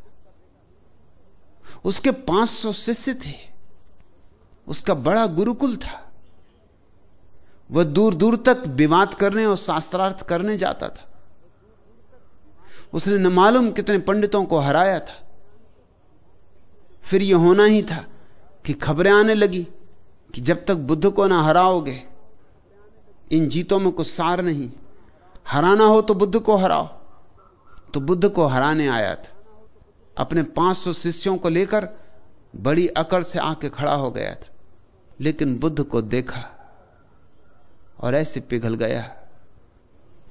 उसके 500 शिष्य थे। उसका बड़ा गुरुकुल था। वह दूर दूर तक विवाद करने और शास्त्रार्थ करने जाता था। उसने न मालूम कितने पंडितों को हराया था। फिर यह होना ही था कि खबरें आने लगी कि जब तक बुद्ध को ना हराओगे, इन जीतों में कुछ सार नहीं। हराना हो तो बुद्ध को हराओ। तो बुद्ध को हराने आया था। अपने 500 शिष्यों को लेकर बड़ी अकड़ से आके खड़ा हो गया था। लेकिन बुद्ध को देखा और ऐसे पिघल गया,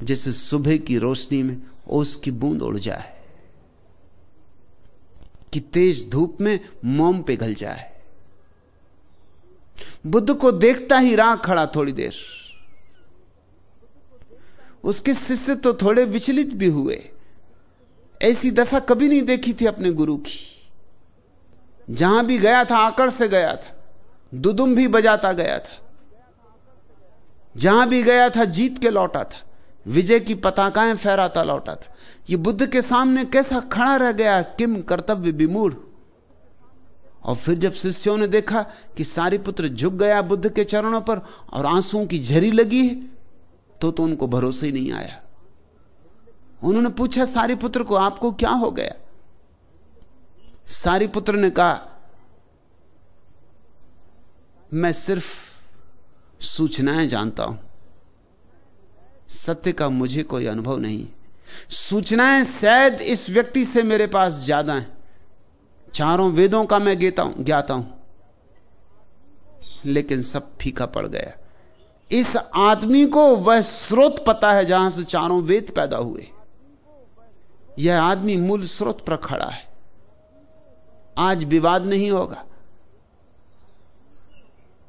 जैसे सुबह की रोशनी में ओस की बूंद उड़ जाए। कि तेज धूप में मोम पिघल जाए। बुद्ध को देखता ही राह खड़ा थोड़ी देर। उसके शिष्य तो थोड़े विचलित भी हुए। ऐसी दशा कभी नहीं देखी थी अपने गुरु की। जहाँ भी गया था, आकड़ से गया था, दुदुम भी बजाता गया था। जहाँ भी गया था, जीत के लौटा था, विजय की पताकाएँ फहराता लौटा था। यह बुद्ध के सामने कैसा खड़ा रह गया? किम कर्तव्य विमूढ़। और फिर जब शिष्यों ने देखा कि सारी पुत्र झुक गया बुद्ध के चरणों पर और आंसुओं की झरी लगी है तो तो उनको भरोसे ही नहीं आया। उन्होंने पूछा, सारी पुत्र को आपको क्या हो गया? सारी पुत्र ने कहा, मैं सिर्फ़ सूचनाएँ जानता हूँ। सत्य का मुझे कोई अनुभव नहीं। सूचनाएँ शायद इस व्यक्ति से मेरे पास ज़्यादा हैं। चारों वेदों का मैं गेता हूँ, ज्ञाता हूँ। लेकिन सब फीका पड़ गया। इस आदमी को वह स्रोत पता है जहाँ से चारों वेद पैदा हुए। यह आदमी मूल स्रोत पर खड़ा है। आज विवाद नहीं होगा।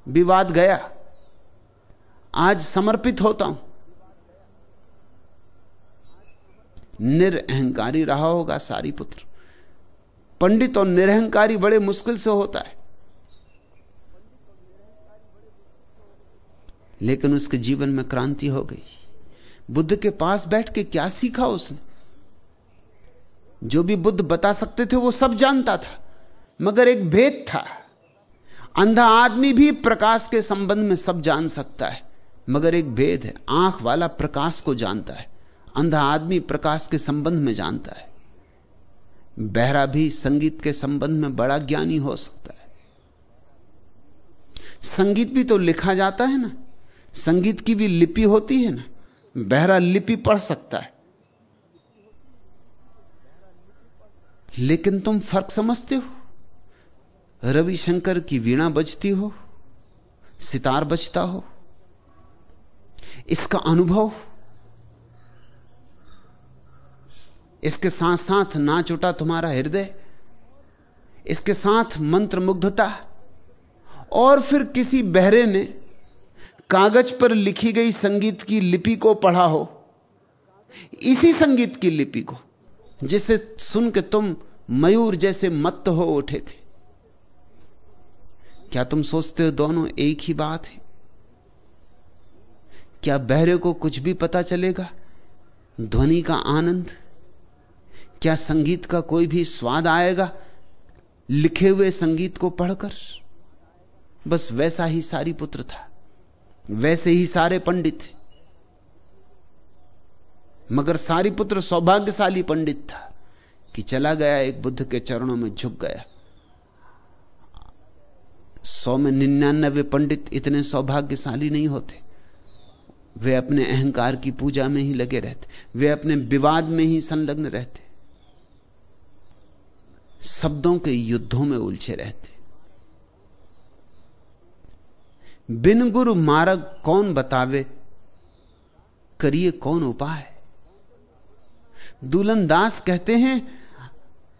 विवाद गया। आज समर्पित होता हूँ। निरअहंकारी रहा होगा सारी पुत्र। पंडित और निरहंकारी बड़े मुश्किल से होता है। लेकिन उसके जीवन में क्रांति हो गई। बुद्ध के पास बैठ के क्या सीखा उसने? जो भी बुद्ध बता सकते थे वो सब जानता था, मगर एक भेद था। अंधा आदमी भी प्रकाश के संबंध में सब जान सकता है, मगर एक भेद है, आँख वाला प्रकाश को जानता है। अंधा आदमी प्रकाश के संबंध में जानता है। बहरा भी संगीत के संबंध में बड़ा ज्ञानी हो सकता है। संगीत भी तो लिखा जाता है ना। संगीत की भी लिपि होती है ना। बहरा लिपि पढ़ सकता है। लेकिन तुम फ़र्क समझते हो। रविशंकर की वीणा बजती हो, सितार बजता हो, इसका अनुभव इसके साथ साथ नाच उठा तुम्हारा हृदय, इसके साथ मंत्र मुग्धता, और फिर किसी बहरे ने कागज़ पर लिखी गई संगीत की लिपि को पढ़ा हो, इसी संगीत की लिपि को, जिसे सुन के तुम मयूर जैसे मत्त हो उठे थे। क्या तुम सोचते हो दोनों एक ही बात है? क्या बहरे को कुछ भी पता चलेगा? ध्वनि का आनंद? क्या संगीत का कोई भी स्वाद आएगा? लिखे हुए संगीत को पढ़कर? बस वैसा ही सारी पुत्र था। वैसे ही सारे पंडित थे। मगर सारी पुत्र सौभाग्यशाली पंडित था कि चला गया एक बुद्ध के चरणों में झुक गया। सौ में निन्यानबे पंडित इतने सौभाग्यशाली नहीं होते। वे अपने अहंकार की पूजा में ही लगे रहते। वे अपने विवाद में ही संलग्न रहते। शब्दों के युद्धों में उलझे रहते। बिन गुरु मार्ग कौन बतावे, करिए कौन उपाय? दुल्हन दास कहते हैं,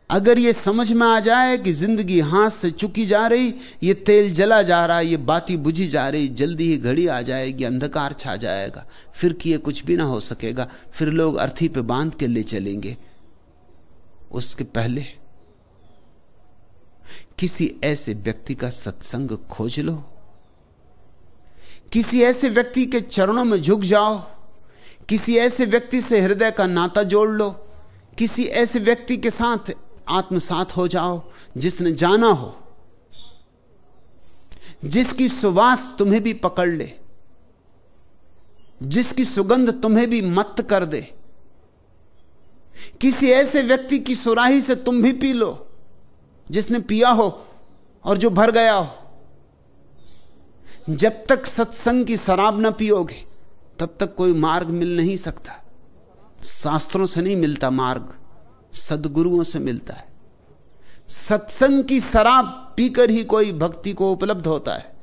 अगर यह समझ में आ जाए कि ज़िंदगी हाथ से चुकी जा रही, ये तेल जला जा रहा है ये बाती बुझी जा रही, जल्दी ही घड़ी आ जाएगी, अंधकार छा जाएगा, फिर किए कुछ भी ना हो सकेगा, फिर लोग अर्थी पे बाँध के ले चलेंगे। उसके पहले किसी ऐसे व्यक्ति का सत्संग खोज लो। किसी ऐसे व्यक्ति के चरणों में झुक जाओ। किसी ऐसे व्यक्ति से हृदय का नाता जोड़ लो। किसी ऐसे व्यक्ति के साथ आत्मसात हो जाओ, जिसने जाना हो। जिसकी सुवास तुम्हें भी पकड़ ले। जिसकी सुगंध तुम्हें भी मत कर दे। किसी ऐसे व्यक्ति की सुराही से तुम भी पी लो। जिसने पिया हो और जो भर गया हो। जब तक सत्संग की शराब ना पियोगे, तब तक कोई मार्ग मिल नहीं सकता। शास्त्रों से नहीं मिलता मार्ग, सदगुरुओं से मिलता है। सत्संग की शराब पीकर ही कोई भक्ति को उपलब्ध होता है।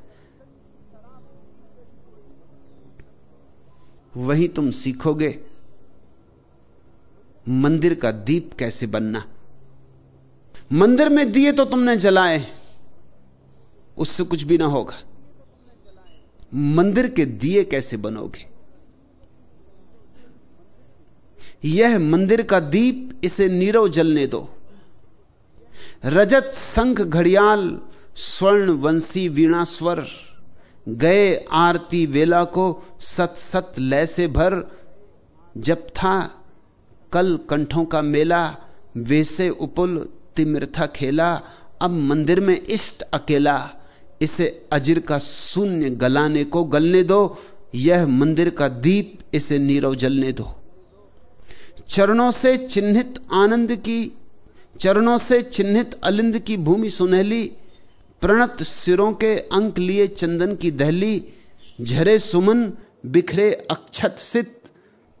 वही तुम सीखोगे, मंदिर का दीप कैसे बनना। मंदिर में दिए तो तुमने जलाए, उससे कुछ भी ना होगा। मंदिर के दिए कैसे बनोगे? यह मंदिर का दीप, इसे नीरव जलने दो। रजत संख घड़ियाल स्वर्ण वंशी वीणा स्वर गए आरती वेला को सत सत लय से भर, जब था कल कंठों का मेला, वैसे उपुल तिमिरथा खेला, अब मंदिर में इष्ट अकेला। इसे अजिर का शून्य गलाने को गलने दो, यह मंदिर का दीप इसे नीरव जलने दो। चरणों से चिन्हित आनंद की, चरणों से चिन्हित अलिंद की भूमि सुनहली, प्रणत सिरों के अंक लिए चंदन की दहली, झरे सुमन, बिखरे अक्षत सित,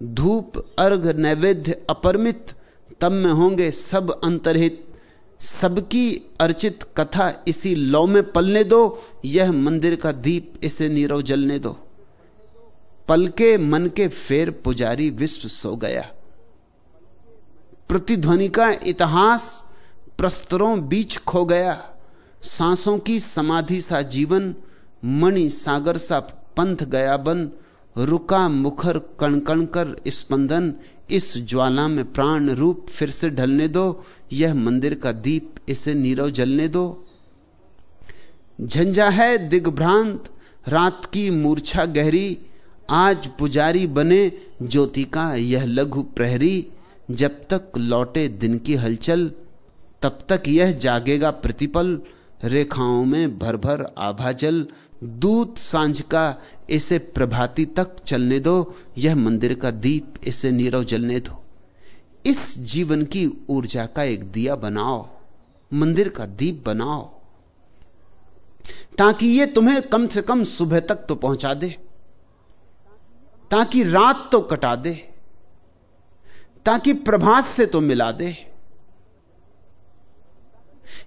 धूप अर्घ नैवेद्य अपरमित तब में होंगे सब अंतरहित। सबकी अर्चित कथा इसी लौ में पलने दो, यह मंदिर का दीप इसे नीरव जलने दो। पलके मन के फेर पुजारी विश्व सो गया। प्रतिध्वनि का इतिहास प्रस्तरों बीच खो गया। सांसों की समाधि सा जीवन, मणि सागर सा पंथ गया बन। रुका मुखर कणकण कर स्पंदन, इस ज्वाला में प्राण रूप फिर से ढलने दो, यह मंदिर का दीप इसे नीरव जलने दो। झंझा है दिग्भ्रांत, रात की मूर्छा गहरी, आज पुजारी बने, ज्योति का यह लघु प्रहरी। जब तक लौटे दिन की हलचल, तब तक यह जागेगा प्रतिपल, रेखाओं में भर भर आभा जल। दूत साँझ का इसे प्रभाती तक चलने दो, यह मंदिर का दीप इसे नीरव जलने दो। इस जीवन की ऊर्जा का एक दिया बनाओ, मंदिर का दीप बनाओ, ताकि यह तुम्हें कम से कम सुबह तक तो पहुँचा दे, ताकि रात तो कटा दे, ताकि प्रभात से तो मिला दे।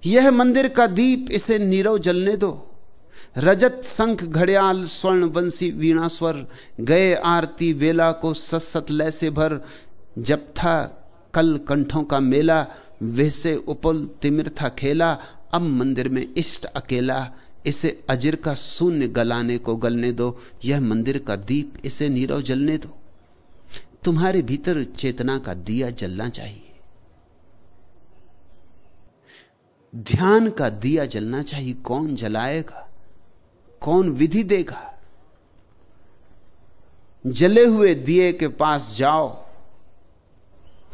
यह मंदिर का दीप इसे नीरव जलने दो। रजत संख घड़ियाल स्वर्ण वंशी वीणा स्वर गए आरती वेला को सत्सत लैसे भर। जब था कल कंठों का मेला वैसे उपल तिमिर था खेला। अब मंदिर में इष्ट अकेला, इसे अजिर का शून्य गलाने को गलने दो। यह मंदिर का दीप, इसे नीरव जलने दो। तुम्हारे भीतर चेतना का दिया जलना चाहिए। ध्यान का दिया जलना चाहिए। कौन जलाएगा? कौन विधि देगा? जले हुए दिए के पास जाओ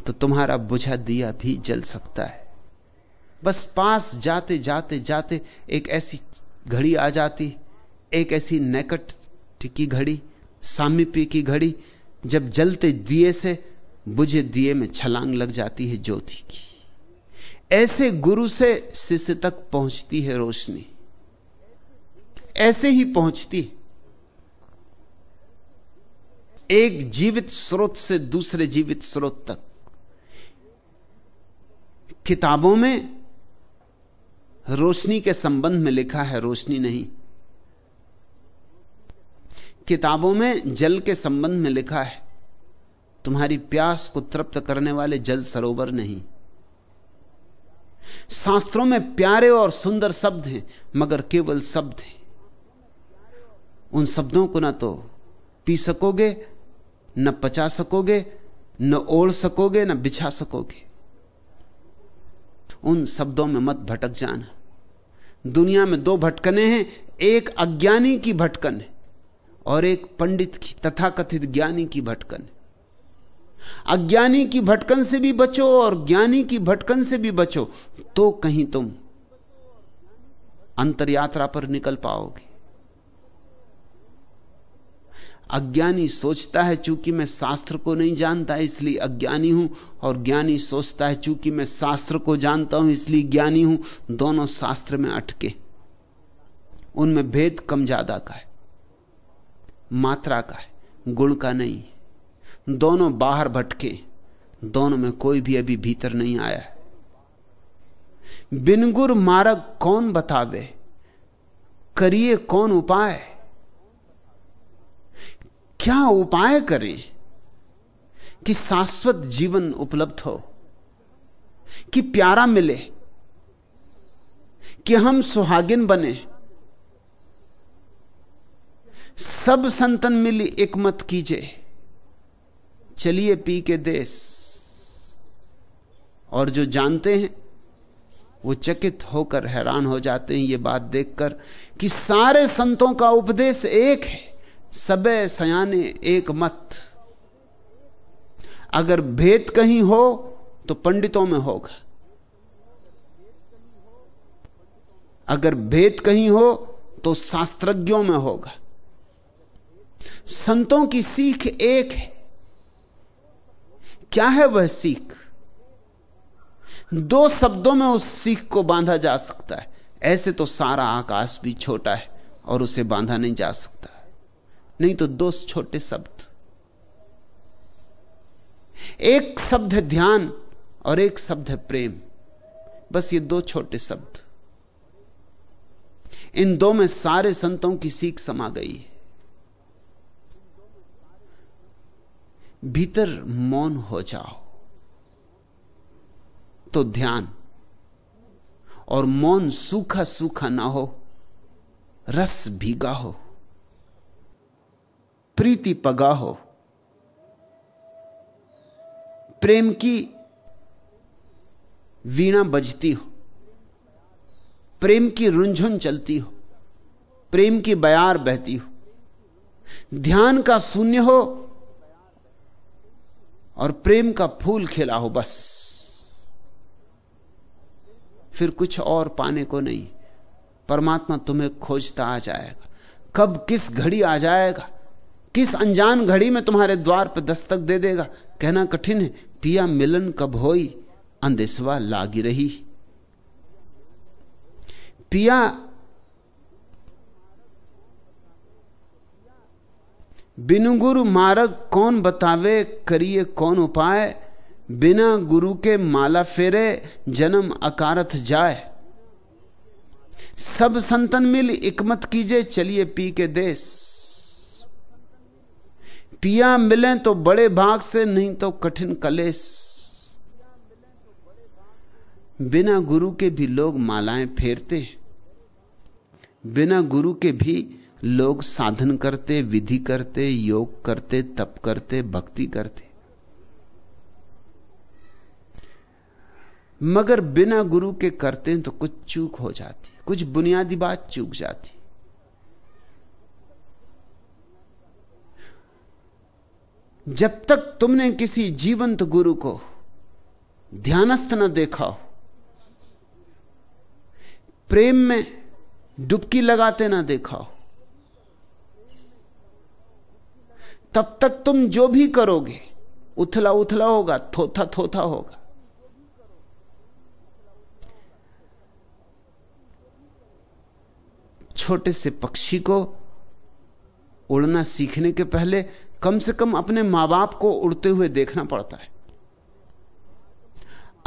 तो तुम्हारा बुझा दिया भी जल सकता है। बस पास जाते जाते जाते एक ऐसी घड़ी आ जाती, एक ऐसी नैकट की घड़ी, सामीप्य की घड़ी, जब जलते दिए से बुझे दिए में छलांग लग जाती है ज्योति की। ऐसे गुरु से शिष्य तक पहुँचती है रोशनी। ऐसे ही पहुँचती। एक जीवित स्रोत से दूसरे जीवित स्रोत तक। किताबों में रोशनी के संबंध में लिखा है, रोशनी नहीं। किताबों में जल के संबंध में लिखा है, तुम्हारी प्यास को तृप्त करने वाले जल सरोवर नहीं। शास्त्रों में प्यारे और सुंदर शब्द हैं, मगर केवल शब्द हैं। उन शब्दों को ना तो पी सकोगे, न पचा सकोगे, न ओढ़ सकोगे, न बिछा सकोगे। उन शब्दों में मत भटक जाना। दुनिया में दो भटकने हैं, एक अज्ञानी की भटकन है और एक पंडित की, तथाकथित ज्ञानी की भटकन है। अज्ञानी की भटकन से भी बचो और ज्ञानी की भटकन से भी बचो तो कहीं तुम अंतर यात्रा पर निकल पाओगे। अज्ञानी सोचता है चूँकि मैं शास्त्र को नहीं जानता, इसलिए अज्ञानी हूँ, और ज्ञानी सोचता है चूँकि मैं शास्त्र को जानता हूँ, इसलिए ज्ञानी हूँ। दोनों शास्त्र में अटके। उनमें भेद कम ज़्यादा का है, मात्रा का है, गुण का नहीं दोनों बाहर भटके, दोनों में कोई भी अभी भीतर नहीं आया बिनगुर मार्ग कौन बतावे? करिए कौन उपाय? क्या उपाय करें कि शाश्वत जीवन उपलब्ध हो, कि प्यारा मिले, कि हम सुहागिन बने। सब संतन मिली एक मत कीजिए चलिए पी के देश। और जो जानते हैं, वो चकित होकर हैरान हो जाते हैं ये बात देखकर कि सारे संतों का उपदेश एक है। सबे सयाने एक मत। अगर भेद कहीं हो तो पंडितों में होगा। अगर भेद कहीं हो तो शास्त्रज्ञों में होगा। संतों की सीख एक है। क्या है वह सीख? दो शब्दों में उस सीख को बांधा जा सकता है। ऐसे तो सारा आकाश भी छोटा है और उसे बांधा नहीं जा सकता। नहीं तो दो छोटे शब्द। एक शब्द है ध्यान और एक शब्द है प्रेम। बस ये दो छोटे शब्द। इन दो में सारे संतों की सीख समा गई है। भीतर मौन हो जाओ। तो ध्यान और मौन सूखा सूखा ना हो, रस भीगा हो। प्रीति पगा हो। प्रेम की वीणा बजती हो। प्रेम की रुंझुन चलती हो। प्रेम की बयार बहती हो। ध्यान का शून्य हो और प्रेम का फूल खिला हो बस। फिर कुछ और पाने को नहीं। परमात्मा तुम्हें खोजता आ जाएगा। कब किस घड़ी आ जाएगा? किस अनजान घड़ी में तुम्हारे द्वार पर दस्तक दे देगा? कहना कठिन है। पिया मिलन कब होई? अंदेशवा लागी रही। पिया बिनु गुरु मार्ग कौन बतावे? करिए कौन उपाय? बिना गुरु के माला फेरे, जन्म अकारथ जाए। सब संतन मिल इकमत कीजिए चलिए पी के देश। पिया मिले तो बड़े भाग से, नहीं तो कठिन कलेश बिना गुरु के भी लोग मालाएँ फेरते बिना गुरु के भी लोग साधन करते, विधि करते, योग करते, तप करते, भक्ति करते। मगर बिना गुरु के करते हैं तो कुछ चूक हो जाती, कुछ बुनियादी बात चूक जाती। जब तक तुमने किसी जीवंत गुरु को ध्यानस्थ न देखा हो, प्रेम में डुबकी लगाते ना देखा हो, तब तक तुम जो भी करोगे, उथला उथला होगा, थोथा थोथा होगा। छोटे से पक्षी को उड़ना सीखने के पहले कम से कम अपने माँ बाप को उड़ते हुए देखना पड़ता है।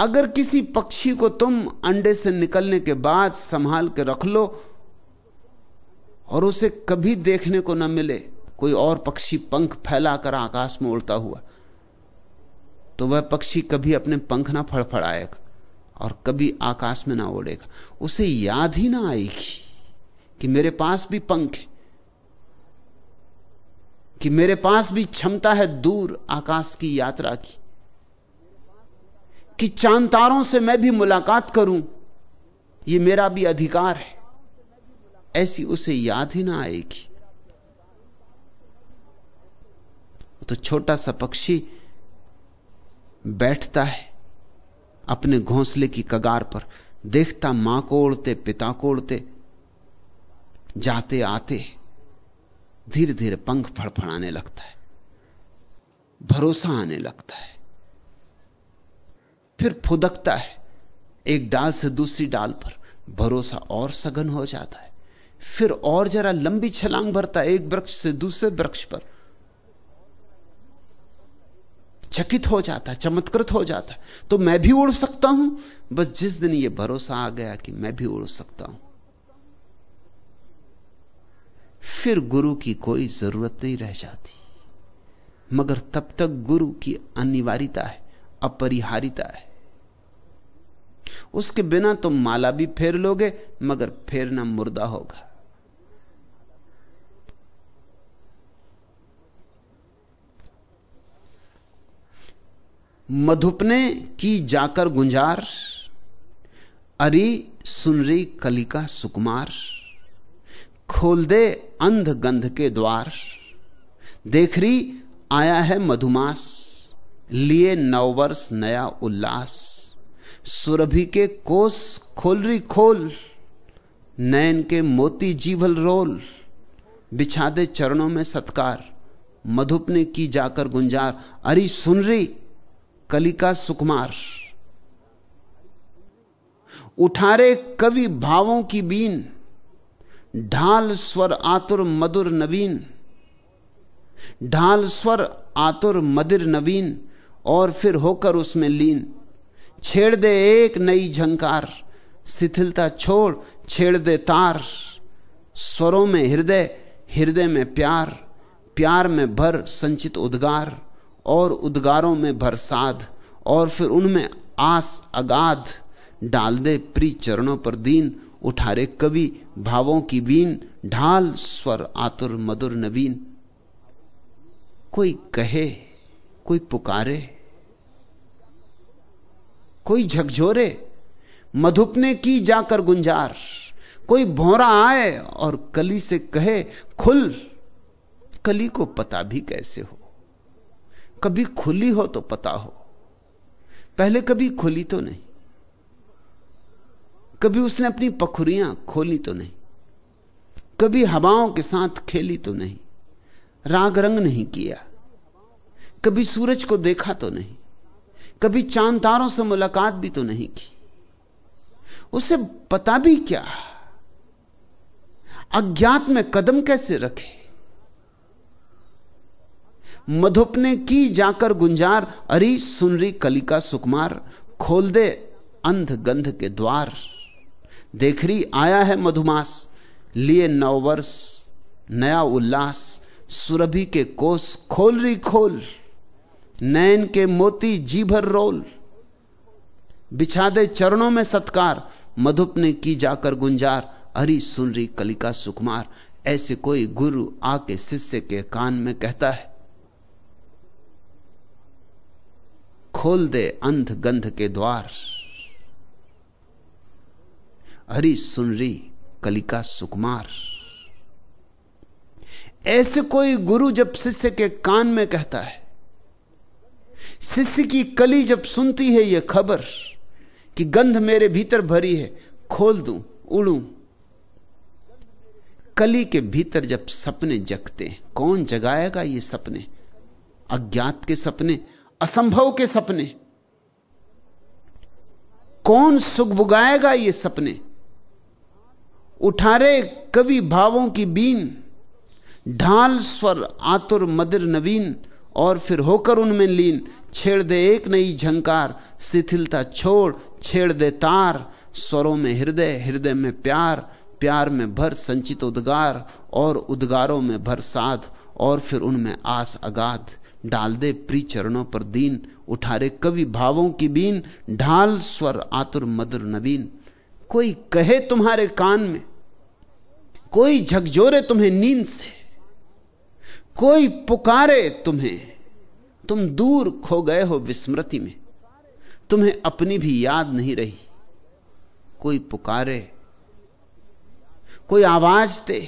अगर किसी पक्षी को तुम अंडे से निकलने के बाद संभाल के रख लो और उसे कभी देखने को न मिले, कोई और पक्षी पंख फैलाकर आकाश में उड़ता हुआ तो वह पक्षी कभी अपने पंख ना फड़फड़ाएगा और कभी आकाश में ना उड़ेगा। उसे याद ही ना आएगी कि मेरे पास भी पंख है। कि मेरे पास भी क्षमता है दूर आकाश की यात्रा की, कि चाँद तारों से मैं भी मुलाकात करूँ यह मेरा भी अधिकार है। ऐसी उसे याद ही ना आएगी। तो छोटा सा पक्षी बैठता है अपने घोंसले की कगार पर, देखता माँ को उड़ते पिता को उड़ते जाते आते। धीरे धीरे पंख फड़फड़ाने लगता है। भरोसा आने लगता है। फिर फुदकता है। एक डाल से दूसरी डाल पर भरोसा और सघन हो जाता है। फिर और जरा लंबी छलांग भरता है एक वृक्ष से दूसरे वृक्ष पर। चकित हो जाता है, चमत्कृत हो जाता है। तो मैं भी उड़ सकता हूँ। बस जिस दिन यह भरोसा आ गया कि मैं भी उड़ सकता हूँ। फिर गुरु की कोई ज़रूरत नहीं रह जाती। मगर तब तक गुरु की अनिवार्यता है अपरिहारिता है। उसके बिना तुम तो माला भी फेर लोगे, मगर फेरना मुर्दा होगा। मधुपने की जाकर गुंजार, अरी सुनरी कलिका सुकुमार। खोल दे अंध गंध के द्वार। देख रही आया है मधुमास, लिए नववर्ष नया उल्लास। सुरभि के कोस खोल रही खोल, नयन के मोती जीवल रोल। बिछा दे चरणों में सत्कार मधुपने की जाकर गुंजार। अरी, सुन रही कलिका सुकुमार। उठारे कवि भावों की बीन ढाल स्वर आतुर मधुर नवीन। ढाल स्वर आतुर मदिर नवीन, और फिर होकर उसमें लीन। छेड़ दे एक नई झंकार, शिथिलता छोड़, छेड़ दे तार। स्वरों में हृदय हृदय में प्यार प्यार में भर संचित उद्गार, और उद्गारों में भर साध, और फिर उनमें आस अगाध। डाल दे प्री चरणों पर दीन उठारे कवि भावों की वीन ढाल स्वर आतुर मधुर नवीन। कोई कहे, कोई पुकारे, कोई झकझोरे, मधुपने की जाकर गुंजार। कोई भौरा आए और कली से कहे, खुल, कली को पता भी कैसे हो? कभी खुली हो तो पता हो। पहले कभी खुली तो नहीं। कभी उसने अपनी पखुरियाँ खोली तो नहीं। कभी हवाओं के साथ खेली तो नहीं। राग रंग नहीं किया। कभी सूरज को देखा तो नहीं। कभी चाँद तारों से मुलाकात भी तो नहीं की। उसे पता भी क्या? अज्ञात में कदम कैसे रखे? मधुपने की जाकर गुंजार, अरी सुनरी कलिका सुकुमार, खोल दे अंध गंध के द्वार। देख रही आया है मधुमास, लिए नववर्ष नया उल्लास, सुरभि के कोस खोल रही खोल, नैन के मोती जी भर रोल। बिछा दे चरणों में सत्कार, मधुप ने की जाकर गुंजार हरी सुन रही कलिका सुकुमार, ऐसे कोई गुरु आके शिष्य के कान में कहता है। खोल दे अंध गंध के द्वार। हरी सुनरी कलिका सुकुमार। ऐसे कोई गुरु जब शिष्य के कान में कहता है, शिष्य की कली जब सुनती है यह खबर कि गंध मेरे भीतर भरी है, खोल दूँ, उड़ूं। कली के भीतर जब सपने जगते हैं, कौन जगाएगा ये सपने? अज्ञात के सपने, असंभव के सपने। कौन सुख बुगाएगा ये सपने? उठारे कवि भावों की बीन, ढाल स्वर आतुर मदिर नवीन, और फिर होकर उनमें लीन। छेड़ दे एक नई झंकार, शिथिलता छोड़, छेड़ दे तार। स्वरों में हृदय हृदय में प्यार प्यार में भर संचित उद्गार, और उद्गारों में भर साध, और फिर उनमें आस अगाध। डाल दे प्री चरणों पर दीन, उठारे कवि भावों की बीन, ढाल स्वर आतुर मधुर नवीन। कोई कहे तुम्हारे कान में, कोई झकझोरे तुम्हें नींद से, कोई पुकारे तुम्हें, तुम दूर खो गए हो विस्मृति में, तुम्हें अपनी भी याद नहीं रही। कोई पुकारे, कोई आवाज़ दे,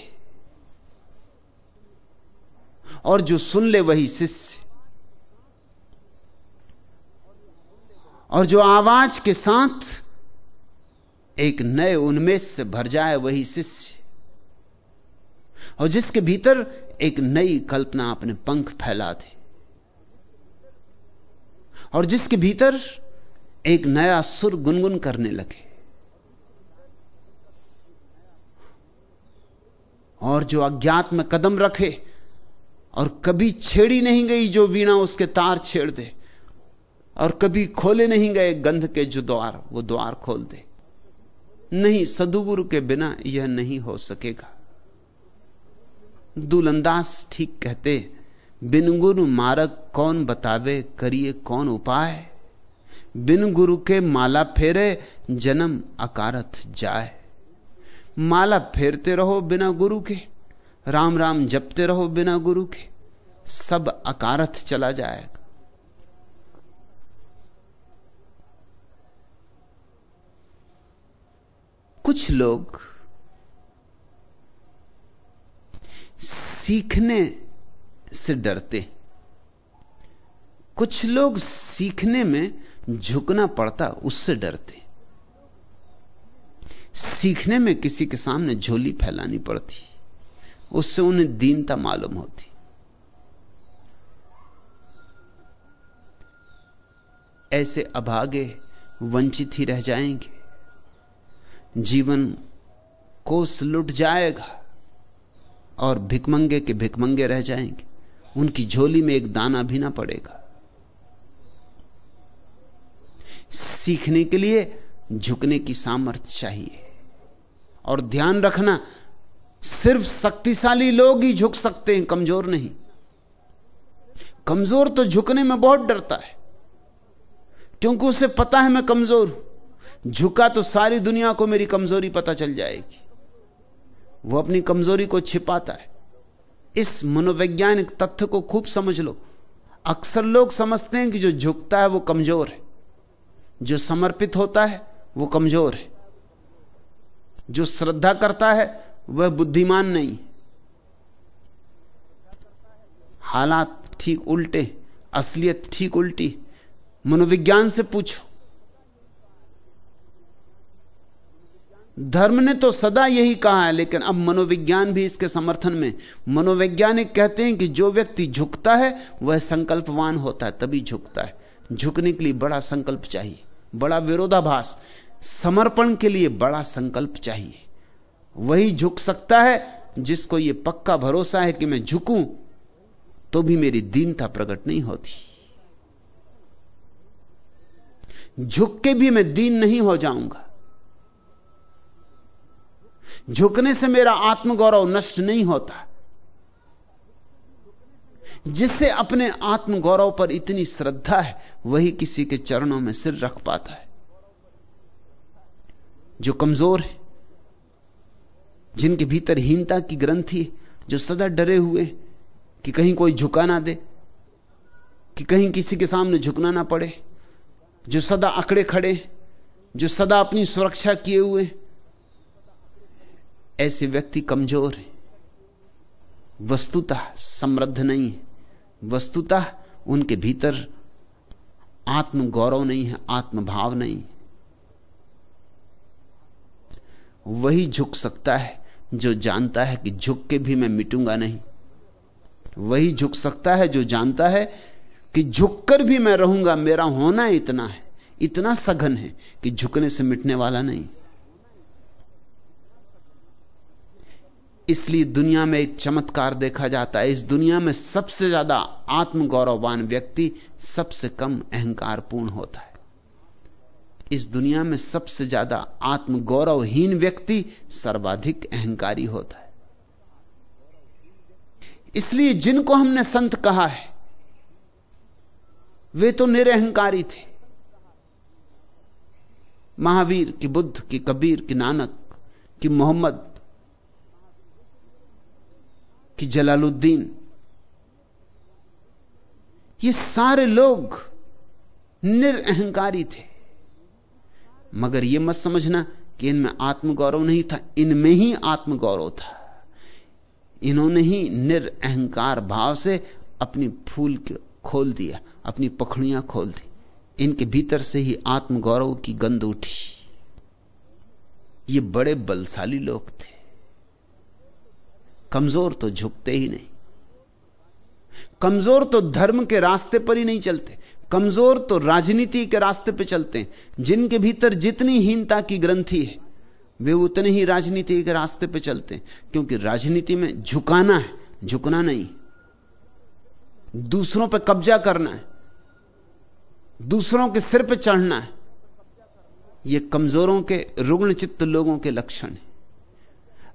और जो सुन ले वही शिष्य, और जो आवाज़ के साथ एक नए उन्मेष से भर जाए वही शिष्य। और जिसके भीतर एक नई कल्पना अपने पंख फैला दे और जिसके भीतर एक नया सुर गुनगुन करने लगे। और जो अज्ञात में कदम रखे, और कभी छेड़ी नहीं गई जो वीणा उसके तार छेड़ दे, और कभी खोले नहीं गए गंध के जो द्वार, वो द्वार खोल दे। नहीं, सदुगुरु के बिना यह नहीं हो सकेगा। दुलंदास ठीक कहते बिन गुरु मारक कौन बतावे, करिए कौन उपाय? बिन गुरु के माला फेरे, जन्म अकारथ जाए। माला फेरते रहो बिना गुरु के, राम राम जपते रहो बिना गुरु के, सब अकारथ चला जाएगा। कुछ लोग सीखने से डरते कुछ लोग सीखने में झुकना पड़ता, उससे डरते सीखने में किसी के सामने झोली फैलानी पड़ती, उससे उन्हें दीनता मालूम होती। ऐसे अभागे वंचित ही रह जाएँगे। जीवन कोस लुट जाएगा और भिकमंगे के भिकमंगे रह जाएँगे। उनकी झोली में एक दाना भी ना पड़ेगा। सीखने के लिए झुकने की सामर्थ्य चाहिए। और ध्यान रखना, सिर्फ़ शक्तिशाली लोग ही झुक सकते हैं, कमज़ोर नहीं। कमज़ोर तो झुकने में बहुत डरता है, क्योंकि उसे पता है मैं कमज़ोर हूँ। झुका तो सारी दुनिया को मेरी कमज़ोरी पता चल जाएगी। वो अपनी कमज़ोरी को छिपाता है। इस मनोवैज्ञानिक तथ्य को खूब समझ लो। अक्सर लोग समझते हैं कि जो झुकता है वो कमज़ोर है। जो समर्पित होता है वो कमज़ोर है। जो श्रद्धा करता है वह बुद्धिमान नहीं। हालात ठीक उल्टे, असलियत ठीक उल्टी। मनोविज्ञान से पूछो। धर्म ने तो सदा यही कहा है, लेकिन अब मनोविज्ञान भी इसके समर्थन में। मनोवैज्ञानिक कहते हैं कि जो व्यक्ति झुकता है, वह संकल्पवान होता है, तभी झुकता है। झुकने के लिए बड़ा संकल्प चाहिए, बड़ा विरोधाभास। समर्पण के लिए बड़ा संकल्प चाहिए। वही झुक सकता है, जिसको यह पक्का भरोसा है कि मैं झुकूं तो भी मेरी दीनता प्रकट नहीं होती। झुक के भी मैं दीन नहीं हो जाऊँगा। झुकने से मेरा आत्मगौरव नष्ट नहीं होता। जिससे अपने आत्मगौरव पर इतनी श्रद्धा है, वही किसी के चरणों में सिर रख पाता है। जो कमज़ोर है, जिनके भीतर हीनता की ग्रंथि जो सदा डरे हुए कि कहीं कोई झुका ना दे, कि कहीं किसी के सामने झुकना ना पड़े, जो सदा अकड़े खड़े जो सदा अपनी सुरक्षा किए हुए ऐसे व्यक्ति कमज़ोर है। वस्तुतः समृद्ध नहीं है। वस्तुतः उनके भीतर आत्म गौरव नहीं है, आत्मभाव नहीं वही झुक सकता है जो जानता है कि झुक के भी मैं मिटूँगा नहीं। वही झुक सकता है जो जानता है कि झुककर भी मैं रहूँगा, मेरा होना इतना है। इतना सघन है कि झुकने से मिटने वाला नहीं। इसलिए दुनिया में एक चमत्कार देखा जाता है। इस दुनिया में सबसे ज़्यादा आत्मगौरववान व्यक्ति सबसे कम अहंकारपूर्ण होता है। इस दुनिया में सबसे ज़्यादा आत्मगौरवहीन व्यक्ति सर्वाधिक अहंकारी होता है। इसलिए जिनको हमने संत कहा है, वे तो निरहंकारी थे। महावीर की बुद्ध, की कबीर, की नानक, की मोहम्मद कि जलालुद्दीन। ये सारे लोग निरअहकारी थे। मगर यह मत समझना कि इनमें आत्मगौरव नहीं था, इनमें ही आत्मगौरव था। इन्होंने ही निरअहकार भाव से अपनी फूल खोल दिया, अपनी पखड़ियाँ खोल दी। इनके भीतर से ही आत्मगौरव की गंध उठी। ये बड़े बलशाली लोग थे। कमज़ोर तो झुकते ही नहीं। कमज़ोर तो धर्म के रास्ते पर ही नहीं चलते। कमज़ोर तो राजनीति के रास्ते पर चलते हैं, जिनके भीतर जितनी हीनता की ग्रंथि है, वे उतने ही राजनीति के रास्ते पर चलते हैं, क्योंकि राजनीति में झुकाना है, झुकना नहीं। दूसरों पर कब्जा करना है, दूसरों के सिर पर चढ़ना है यह कमजोरों के रुग्ण चित्त लोगों के लक्षण है।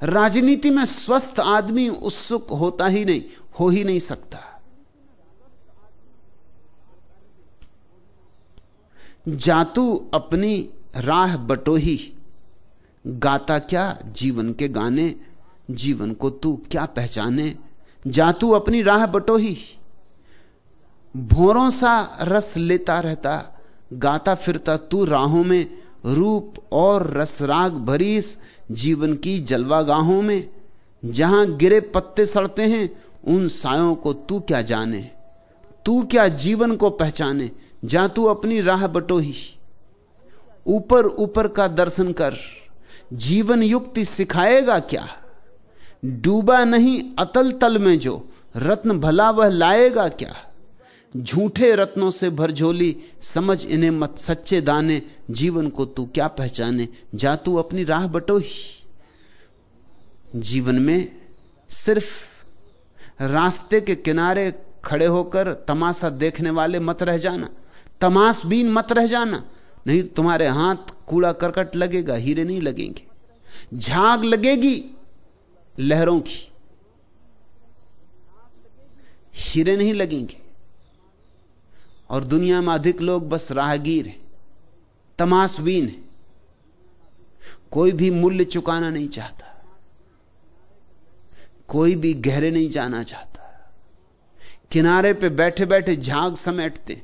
राजनीति में स्वस्थ आदमी उत्सुक होता ही नहीं, हो ही नहीं सकता। जातू अपनी राह बटोही, गाता क्या जीवन के गाने, जीवन को तू क्या पहचाने? जातू अपनी राह बटोही, भोरों सा रस लेता रहता, गाता फिरता तू राहों में, रूप और रसराग भरीस जीवन की जलवागाहों में, जहाँ गिरे पत्ते सड़ते हैं, उन सायों को तू क्या जाने? तू क्या जीवन को पहचाने? जा तू अपनी राह बटोही। ऊपर ऊपर का दर्शन कर। जीवन युक्ति सिखाएगा क्या? डूबा नहीं अतल तल में जो, रत्न भला वह लाएगा क्या? झूठे रत्नों से भर झोली, समझ इन्हें मत, सच्चे दाने, जीवन को तू क्या पहचाने, जा तू अपनी राह बटो ही जीवन में सिर्फ़ रास्ते के किनारे खड़े होकर तमाशा देखने वाले मत रह जाना, तमाशबीन मत रह जाना, नहीं तुम्हारे हाथ कूड़ा करकट लगेगा, हीरे नहीं लगेंगे। झाग लगेगी लहरों की, हीरे नहीं लगेंगे। और दुनिया में अधिक लोग बस राहगीर हैं, तमाशबीन है। कोई भी मूल्य चुकाना नहीं चाहता, कोई भी गहरे नहीं जाना चाहता। किनारे पे बैठे बैठे झाग समेटते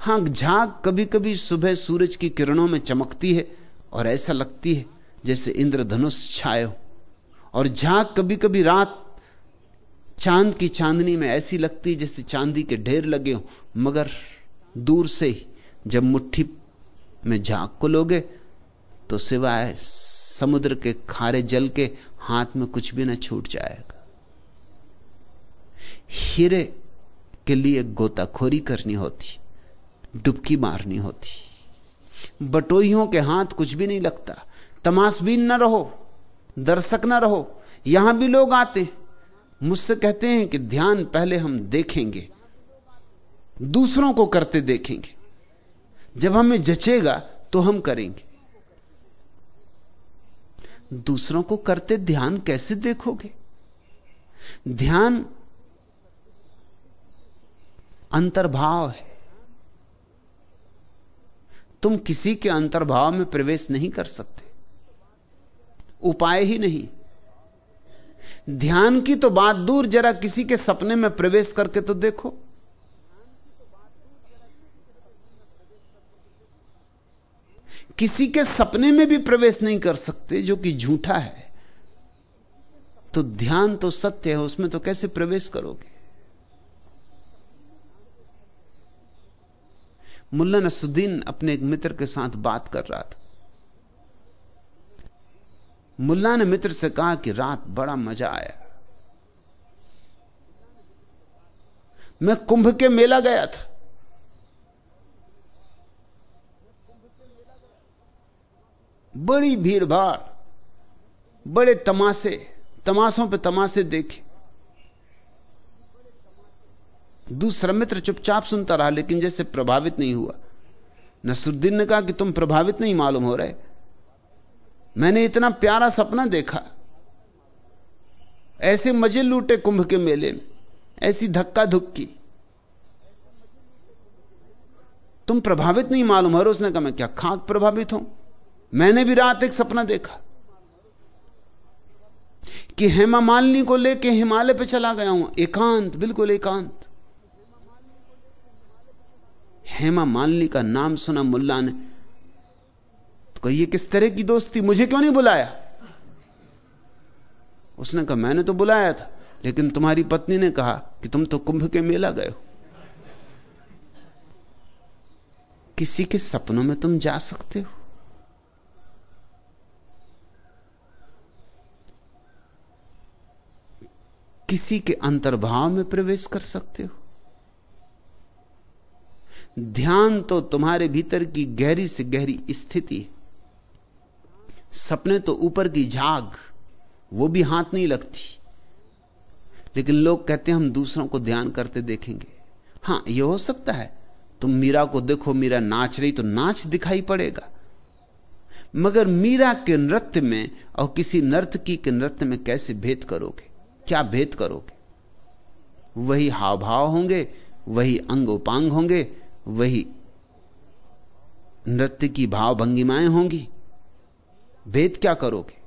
हाँ। झाग कभी कभी सुबह सूरज की किरणों में चमकती है और ऐसा लगती है जैसे इंद्रधनुष छाए हो। और झाग कभी कभी रात चाँद की चांदनी में ऐसी लगती जैसे चांदी के ढेर लगे हो। मगर दूर से ही जब मुट्ठी में झाँक को लोगे तो सिवाय समुद्र के खारे जल के हाथ में कुछ भी ना छूट जाएगा। हीरे के लिए गोताखोरी करनी होती, डुबकी मारनी होती। बटोइयों के हाथ कुछ भी नहीं लगता। तमाशबीन ना रहो, दर्शक न रहो। यहाँ भी लोग आते मुझसे कहते हैं कि ध्यान पहले हम देखेंगे, दूसरों को करते देखेंगे। जब हमें जचेगा तो हम करेंगे। दूसरों को करते ध्यान कैसे देखोगे? ध्यान अंतर्भाव है। तुम किसी के अंतर्भाव में प्रवेश नहीं कर सकते। उपाय ही नहीं। ध्यान की तो बात दूर, जरा किसी के सपने में प्रवेश करके तो देखो। किसी के सपने में भी प्रवेश नहीं कर सकते, जो कि झूठा है। तो ध्यान तो सत्य है, उसमें तो कैसे प्रवेश करोगे? मुल्ला नसुद्दीन अपने एक मित्र के साथ बात कर रहा था। मुल्ला ने मित्र से कहा कि रात बड़ा मज़ा आया। मैं कुंभ के मेला गया था। बड़ी भीड़ भाड़ बड़े तमाशे, तमाशों पे तमाशे देखे। दूसरा मित्र चुपचाप सुनता रहा, लेकिन जैसे प्रभावित नहीं हुआ। नसरुद्दीन ने कहा कि तुम प्रभावित नहीं मालूम हो रहे। मैंने इतना प्यारा सपना देखा। ऐसे मज़े लूटे कुंभ के मेले में, ऐसी धक्का धुक्की तुम प्रभावित नहीं मालूम हो रहे उसने कहा, मैं क्या खाक प्रभावित हूँ? मैंने भी रात एक सपना देखा कि हेमा मालिनी को लेके हिमालय पे चला गया हूँ, एकांत, बिल्कुल एकांत। हेमा मालिनी का नाम सुना मुल्ला ने तो ये किस तरह की दोस्ती? मुझे क्यों नहीं बुलाया? उसने कहा, मैंने तो बुलाया था, लेकिन तुम्हारी पत्नी ने कहा कि तुम तो कुंभ के मेला गए हो। किसी के सपनों में तुम जा सकते हो। किसी के अंतर्भाव में प्रवेश कर सकते हो। ध्यान तो तुम्हारे भीतर की गहरी से गहरी स्थिति है। सपने तो ऊपर की झाग, वो भी हाथ नहीं लगती। लेकिन लोग कहते हैं, हम दूसरों को ध्यान करते देखेंगे। हाँ यह हो सकता है, तुम मीरा को देखो, मीरा नाच रही तो नाच दिखाई पड़ेगा। मगर मीरा के नृत्य में और किसी नर्तकी के नृत्य में कैसे भेद करोगे? क्या भेद करोगे? वही हाव भाव होंगे, वही अंग उपांग होंगे, वही नृत्य की भाव भंगिमाएँ होंगी। भेद क्या करोगे?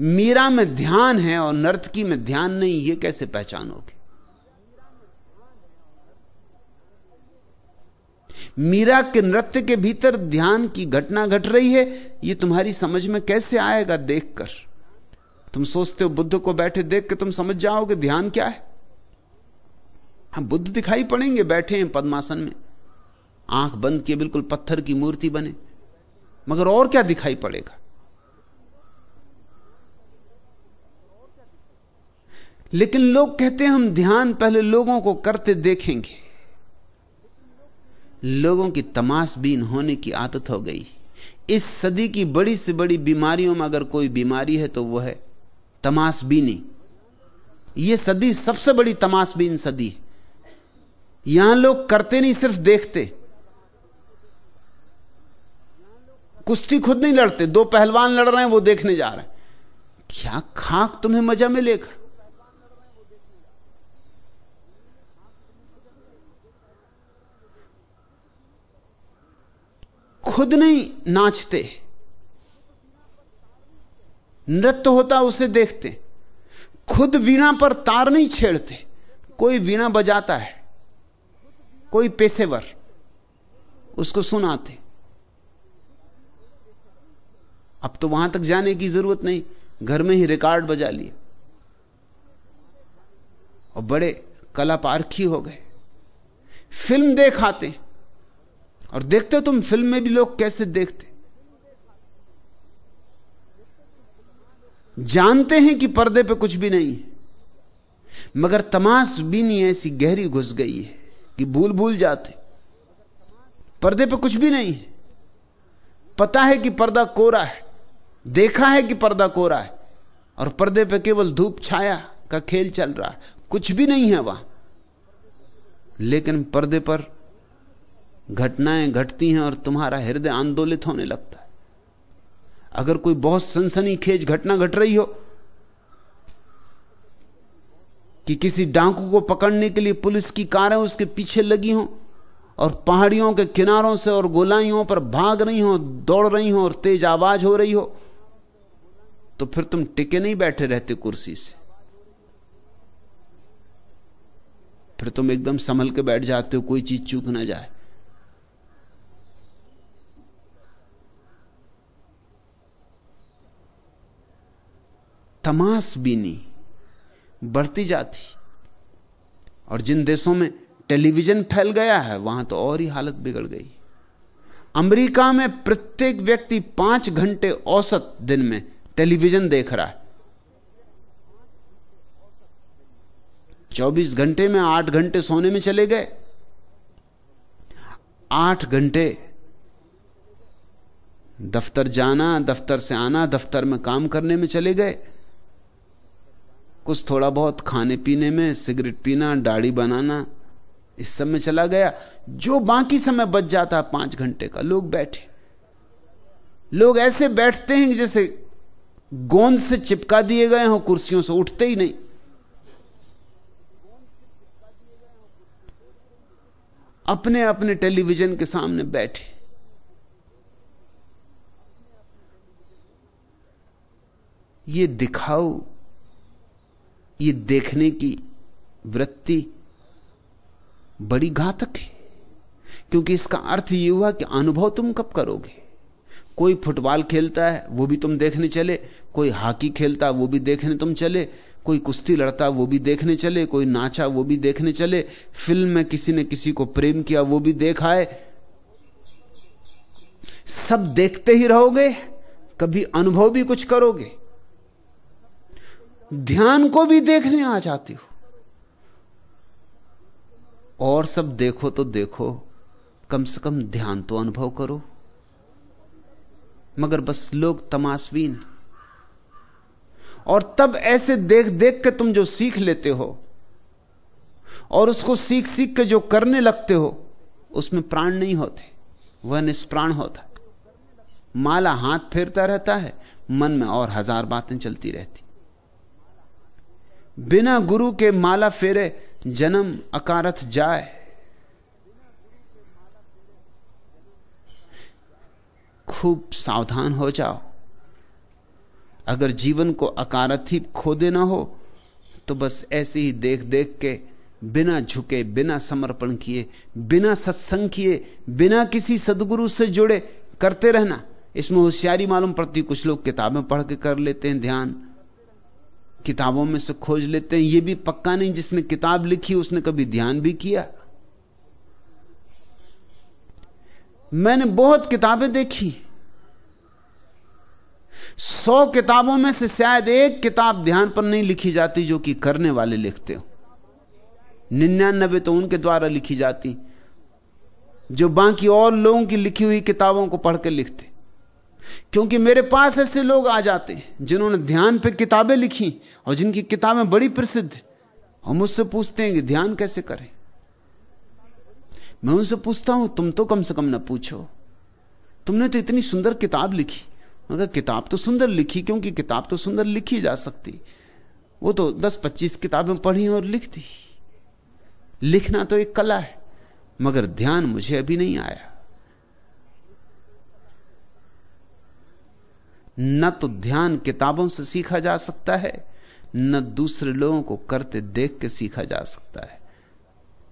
मीरा में ध्यान है और नर्तकी में ध्यान नहीं यह कैसे पहचानोगे? मीरा के नृत्य के भीतर ध्यान की घटना घट रही है यह तुम्हारी समझ में कैसे आएगा देखकर? तुम सोचते हो बुद्ध को बैठे देख के तुम समझ जाओगे ध्यान क्या है? हम बुद्ध दिखाई पड़ेंगे, बैठे हैं पद्मासन में। आँख बंद किए बिल्कुल पत्थर की मूर्ति बने। मगर और क्या दिखाई पड़ेगा? लेकिन लोग कहते हैं, हम ध्यान पहले लोगों को करते देखेंगे। लोगों की तमाशबीन होने की आदत हो गई। इस सदी की बड़ी से बड़ी बीमारियों में अगर कोई बीमारी है तो वह है तमाशबीनी यह सदी सबसे बड़ी तमाशबीन सदी यहाँ लोग करते नहीं, सिर्फ़ देखते। कुश्ती खुद नहीं लड़ते, दो पहलवान लड़ रहे हैं, वो देखने जा रहे हैं। क्या खाक तुम्हें मज़ा मिलेगा? खुद नहीं नाचते। नृत्य होता उसे देखते। खुद वीणा पर तार नहीं छेड़ते। कोई वीणा बजाता है, कोई पेशेवर, उसको सुनाते। अब तो वहाँ तक जाने की ज़रूरत नहीं। घर में ही रिकॉर्ड बजा लिए। और बड़े कलापारखी हो गए। फ़िल्म देखाते। और देखते तुम फ़िल्म में भी लोग कैसे देखते। जानते हैं कि पर्दे पे कुछ भी नहीं है। मगर तमाश भी नहीं ऐसी गहरी घुस गई है कि भूल भूल जाते। पर्दे पे कुछ भी नहीं है। पता है कि पर्दा कोरा है। देखा है कि पर्दा कोरा है और पर्दे पे केवल धूप छाया का खेल चल रहा है। कुछ भी नहीं है वहाँ। लेकिन पर्दे पर घटनाएँ घटती हैं और तुम्हारा हृदय आंदोलित होने लगता है। अगर कोई बहुत सनसनीखेज घटना घट रही हो कि किसी डांकू को पकड़ने के लिए पुलिस की कारें उसके पीछे लगी हों और पहाड़ियों के किनारों से और गोलाइयों पर भाग रही हो, दौड़ रही हो और तेज आवाज़ हो रही हो तो फिर तुम टिके नहीं बैठे रहते कुर्सी से। फिर तुम एकदम संभल के बैठ जाते हो, कोई चीज़ चूक ना जाए। तमाश बीनी बढ़ती जाती। और जिन देशों में टेलीविज़न फैल गया है, वहाँ तो और ही हालत बिगड़ गई। अमेरिका में प्रत्येक व्यक्ति पाँच घंटे औसत दिन में टेलीविज़न देख रहा है। चौबीस घंटे में आठ घंटे सोने में चले गए। आठ घंटे दफ्तर जाना, दफ्तर से आना, दफ्तर में काम करने में चले गए। कुछ थोड़ा बहुत खाने पीने में, सिगरेट पीना, दाढ़ी बनाना, इस सब में चला गया। जो बाकी समय बच जाता है, पाँच घंटे का, लोग बैठे। लोग ऐसे बैठते हैं जैसे गोंद से चिपका दिए गए हो, कुर्सियों से उठते ही नहीं। अपने अपने टेलीविज़न के सामने बैठे। ये दिखाओ ये देखने की वृत्ति बड़ी घातक है, क्योंकि इसका अर्थ यह हुआ कि अनुभव तुम कब करोगे? कोई फुटबॉल खेलता है, वो भी तुम देखने चले। कोई हॉकी खेलता, वो भी देखने तुम चले। कोई कुश्ती लड़ता, वो भी देखने चले। कोई नाचा, वो भी देखने चले। फ़िल्म में किसी ने किसी को प्रेम किया, वो भी देखाए सब देखते ही रहोगे, कभी अनुभव भी कुछ करोगे। ध्यान को भी देखने आ जाती हो। और सब देखो तो देखो, कम से कम ध्यान तो अनुभव करो। मगर बस लोग तमाशबीन और तब ऐसे देख देख के तुम जो सीख लेते हो, और उसको सीख सीख के जो करने लगते हो, उसमें प्राण नहीं होते। वह निष्प्राण होता। माला हाथ फेरता रहता है, मन में और हज़ार बातें चलती रहती। बिना गुरु के माला फेरे, जन्म अकारथ जाए। खूब सावधान हो जाओ। अगर जीवन को अकारथ ही खो देना हो तो बस ऐसे ही देख देख के, बिना झुके, बिना समर्पण किए, बिना सत्संग किए, बिना किसी सदगुरु से जुड़े, करते रहना। इसमें होशियारी मालूम पड़ती, कुछ लोग किताबें पढ़ के कर लेते हैं ध्यान। किताबों में से खोज लेते हैं। यह भी पक्का नहीं, जिसने किताब लिखी, उसने कभी ध्यान भी किया। मैंने बहुत किताबें देखी। सौ किताबों में से शायद एक किताब ध्यान पर नहीं लिखी जाती जो कि करने वाले लिखते हो। निन्यानबे तो उनके द्वारा लिखी जाती। जो बाकी और लोगों की लिखी हुई किताबों को पढ़कर लिखते। क्योंकि मेरे पास ऐसे लोग आ जाते हैं, जिन्होंने ध्यान पर किताबें लिखी और जिनकी किताबें बड़ी प्रसिद्ध। और मुझसे पूछते हैं कि ध्यान कैसे करें? मैं उनसे पूछता हूँ, तुम तो कम से कम ना पूछो। तुमने तो इतनी सुंदर किताब लिखी। मगर किताब तो सुंदर लिखी, क्योंकि किताब तो सुंदर लिखी जा सकती। वो तो 10-25 किताबें पढ़ी और लिख दी लिखना तो एक कला है, मगर ध्यान मुझे अभी नहीं आया। न तो ध्यान किताबों से सीखा जा सकता है, न दूसरे लोगों को करते देख के सीखा जा सकता है।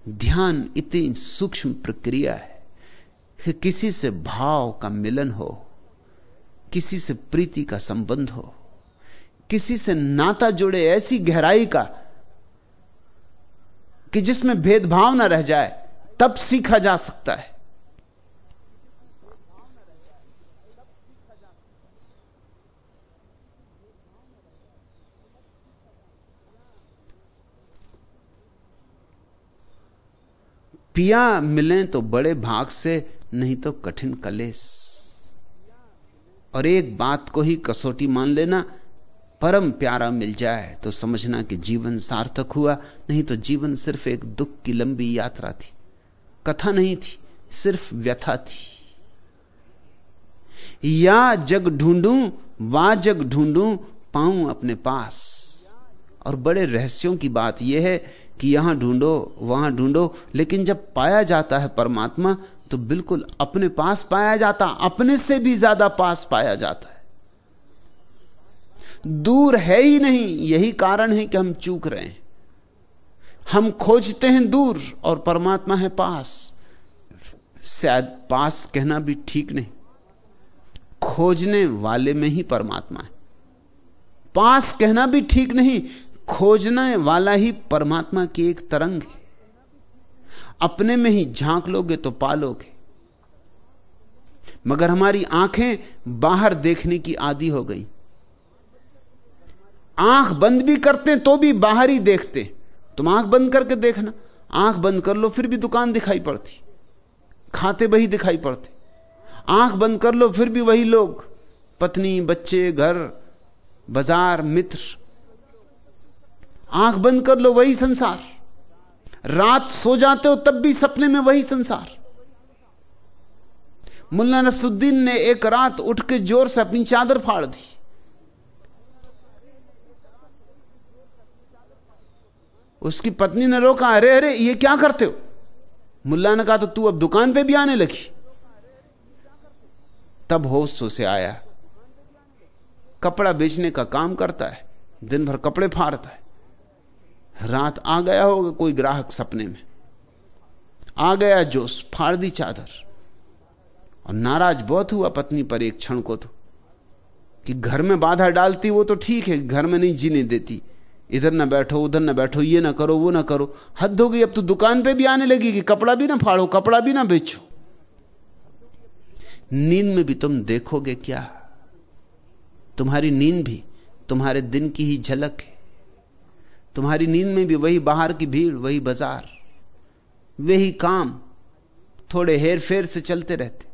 ध्यान इतनी सूक्ष्म प्रक्रिया है कि किसी से भाव का मिलन हो। किसी से प्रीति का संबंध हो, किसी से नाता जुड़े ऐसी गहराई का, कि जिसमें भेदभाव ना रह जाए, तब सीखा जा सकता है। पिया मिलें तो बड़े भाग से, नहीं तो कठिन कलेस। और एक बात को ही कसौटी मान लेना, परम प्यारा मिल जाए तो समझना कि जीवन सार्थक हुआ, नहीं तो जीवन सिर्फ़ एक दुख की लंबी यात्रा थी। कथा नहीं थी, सिर्फ़ व्यथा थी। या जग ढूंढूं, वा जग ढूंढूं, पाऊँ अपने पास। और बड़े रहस्यों की बात यह है कि यहाँ ढूंढो, वहाँ ढूंढो, लेकिन जब पाया जाता है परमात्मा तो बिल्कुल अपने पास पाया जाता, अपने से भी ज़्यादा पास पाया जाता है। दूर है ही नहीं, यही कारण है कि हम चूक रहे हैं। हम खोजते हैं दूर और परमात्मा है पास। शायद पास कहना भी ठीक नहीं। खोजने वाले में ही परमात्मा है। पास कहना भी ठीक नहीं, खोजने वाला ही परमात्मा की एक तरंग है। अपने में ही झाँक लोगे तो पालोगे। मगर हमारी आँखें बाहर देखने की आदि हो गई। आँख बंद भी करते तो भी बाहर ही देखते तुम आँख बंद करके देखना। आँख बंद कर लो, फिर भी दुकान दिखाई पड़ती। खाते वही दिखाई पड़ते। आँख बंद कर लो, फिर भी वही लोग। पत्नी, बच्चे, घर, बाज़ार, मित्र। आँख बंद कर लो, वही संसार। रात सो जाते हो तब भी सपने में वही संसार। मुल्ला नसुद्दीन ने एक रात उठ के ज़ोर से अपनी चादर फाड़ दी। उसकी पत्नी ने रोका, अरे अरे, ये क्या करते हो? मुल्ला ने कहा तो तू अब दुकान पे भी आने लगी। तब होश से आया। कपड़ा बेचने का काम करता है, दिन भर कपड़े फाड़ता है। रात आ गया होगा कोई ग्राहक सपने में। आ गया जोश फाड़ दी चादर। और नाराज़ बहुत हुआ पत्नी पर एक क्षण को तो कि घर में बाधा डालती वो तो ठीक है, घर में नहीं जीने देती। इधर ना बैठो, उधर ना बैठो, ये ना करो, वो ना करो। हद हो गई, अब तो दुकान पे भी आने लगी कि कपड़ा भी ना फाड़ो, कपड़ा भी ना बेचो। नींद में भी तुम देखोगे क्या? तुम्हारी नींद भी तुम्हारे दिन की ही झलक है। तुम्हारी नींद में भी वही बाहर की भीड़, वही बाज़ार, वही काम थोड़े हेर फेर से चलते रहते।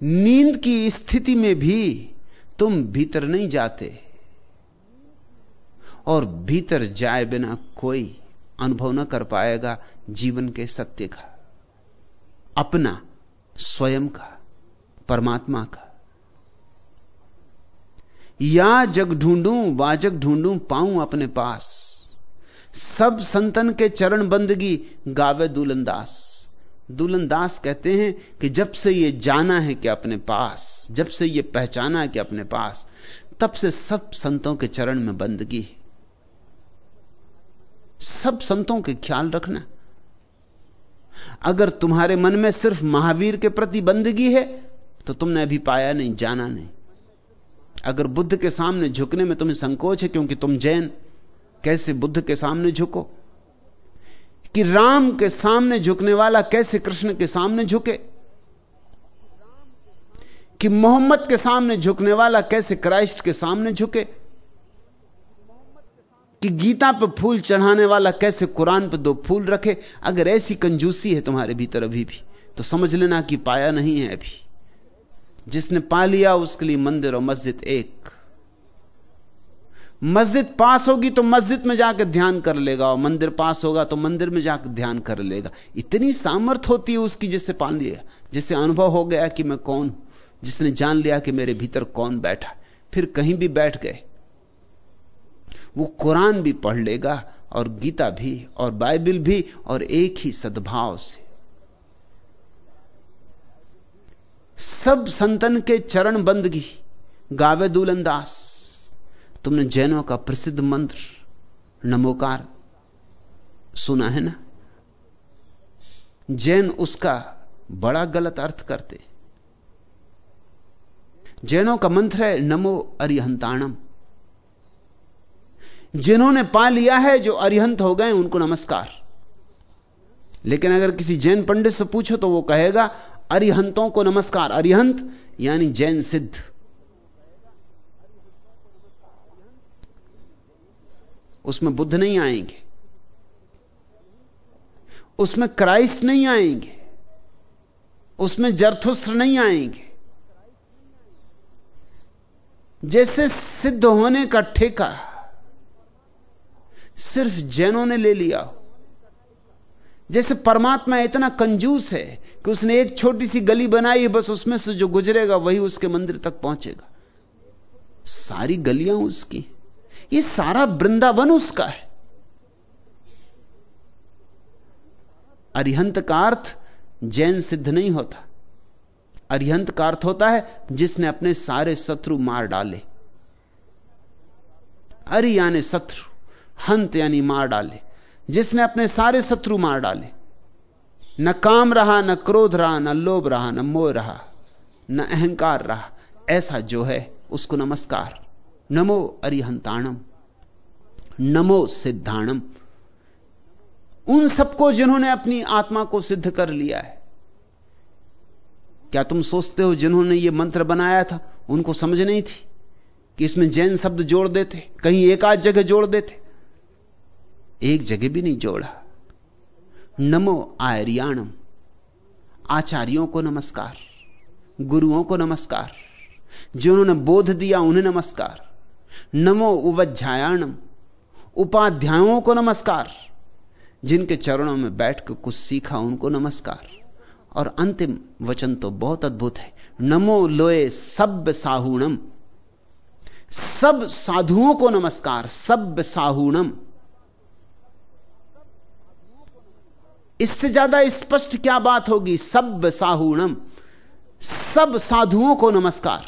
नींद की स्थिति में भी तुम भीतर नहीं जाते और भीतर जाए बिना कोई अनुभव न कर पाएगा जीवन के सत्य का, अपना, स्वयं का। परमात्मा का। या जग ढूंढूं, वाजग ढूंढूं, पाऊँ अपने पास। सब संतन के चरण बंदगी गावे दुलंदास दुलंदास कहते हैं कि जब से ये जाना है कि अपने पास, जब से ये पहचाना है कि अपने पास, तब से सब संतों के चरण में बंदगी है। सब संतों के ख्याल रखना। अगर तुम्हारे मन में सिर्फ़ महावीर के प्रति बंदगी है तो तुमने अभी पाया नहीं, जाना नहीं। अगर बुद्ध के सामने झुकने में तुम्हें संकोच है क्योंकि तुम जैन, कैसे बुद्ध के सामने झुको? कि राम के सामने झुकने वाला कैसे कृष्ण के सामने झुके? कि मोहम्मद के सामने झुकने वाला कैसे क्राइस्ट के सामने झुके? कि गीता पर फूल चढ़ाने वाला कैसे कुरान पर दो फूल रखे? अगर ऐसी कंजूसी है तुम्हारे भीतर अभी भी तो समझ लेना कि पाया नहीं है अभी। जिसने पा लिया उसके लिए मंदिर और मस्जिद एक। मस्जिद पास होगी तो मस्जिद में जाकर ध्यान कर लेगा और मंदिर पास होगा तो मंदिर में जाकर ध्यान कर लेगा। इतनी सामर्थ होती है उसकी जिससे पा लिया, जिससे अनुभव हो गया कि मैं कौन जिसने जान लिया कि मेरे भीतर कौन बैठा फिर कहीं भी बैठ गए, वो कुरान भी पढ़ लेगा और गीता भी और बाइबल भी और एक ही सद्भाव से। सब संतन के चरण बंदगी गावे दुलंदास तुमने जैनों का प्रसिद्ध मंत्र, नमोकार, सुना है ना? जैन उसका बड़ा गलत अर्थ करते। जैनों का मंत्र है, नमो अरिहंताणम। जिन्होंने पा लिया है, जो अरिहंत हो गए, उनको नमस्कार। लेकिन अगर किसी जैन पंडित से पूछो तो वो कहेगा अरिहंतों को नमस्कार। अरिहंत यानी जैन सिद्ध। उसमें बुद्ध नहीं आएँगे। उसमें क्राइस्ट नहीं आएँगे। उसमें जरथुस्र नहीं आएँगे। जैसे सिद्ध होने का ठेका, सिर्फ़ जैनों ने ले लिया जैसे परमात्मा इतना कंजूस है कि उसने एक छोटी सी गली बनाई है बस उसमें से जो गुजरेगा वही उसके मंदिर तक पहुंचेगा। सारी गलियाँ उसकी। ये सारा वृंदावन उसका है। अरिहंत का अर्थ, जैन सिद्ध नहीं होता। अरिहंत का अर्थ होता है, जिसने अपने सारे शत्रु मार डाले। अरि यानी शत्रु, हंत यानी मार डाले। जिसने अपने सारे शत्रु मार डाले। न काम रहा, न क्रोध रहा, न लोभ रहा, न मोह रहा, न अहंकार रहा। ऐसा जो है, उसको नमस्कार। नमो अरिहंताणम। नमो सिद्धाणम। उन सबको जिन्होंने अपनी आत्मा को सिद्ध कर लिया है। क्या तुम सोचते हो जिन्होंने यह मंत्र बनाया था, उनको समझ नहीं थी कि इसमें जैन शब्द जोड़ देते, कहीं एक आध जगह जोड़ देते? एक जगह भी नहीं जोड़ा। नमो आयरियाणम आचार्यों को नमस्कार, गुरुओं को नमस्कार, जिन्होंने बोध दिया उन्हें नमस्कार। नमो उवध्यायाणम उपाध्यायों को नमस्कार, जिनके चरणों में बैठकर कुछ सीखा उनको नमस्कार। और अंतिम वचन तो बहुत अद्भुत है। नमो लोए सब साहूणम। सब साधुओं को नमस्कार सब साहूणम। इससे ज़्यादा स्पष्ट क्या बात होगी? सब साहूणम। सब साधुओं को नमस्कार।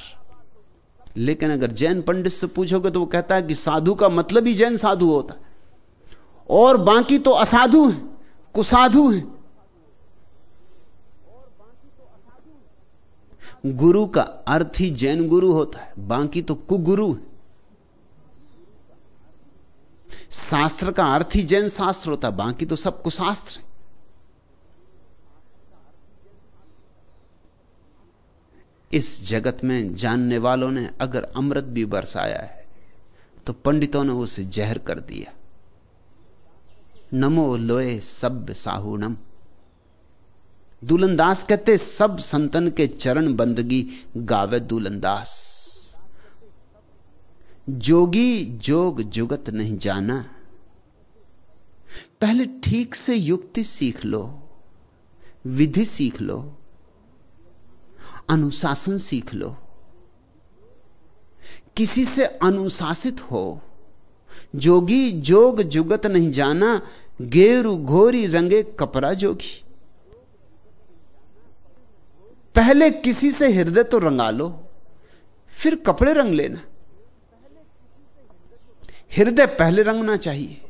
लेकिन अगर जैन पंडित से पूछोगे तो वो कहता है कि साधु का मतलब ही जैन साधु होता है। और बाकी तो असाधु हैं, कुसाधु हैं। गुरु का अर्थ ही जैन गुरु होता है, बाकी तो कुगुरु है। शास्त्र का अर्थ ही जैन शास्त्र होता है, बाकी तो सब कुशास्त्र है। इस जगत में जानने वालों ने अगर अमृत भी बरसाया है तो पंडितों ने उसे जहर कर दिया। नमो लोए सब साहूनम। दुलंदास कहते, सब संतन के चरण बंदगी गावे दुलंदास जोगी जोग जुगत नहीं जाना। पहले ठीक से युक्ति सीख लो, विधि सीख लो अनुशासन सीख लो। किसी से अनुशासित हो, जोगी जोग जुगत नहीं जाना, गेरु घोरी रंगे कपड़ा जोगी। पहले किसी से हृदय तो रंगा लो, फिर कपड़े रंग लेना। हृदय पहले रंगना चाहिए।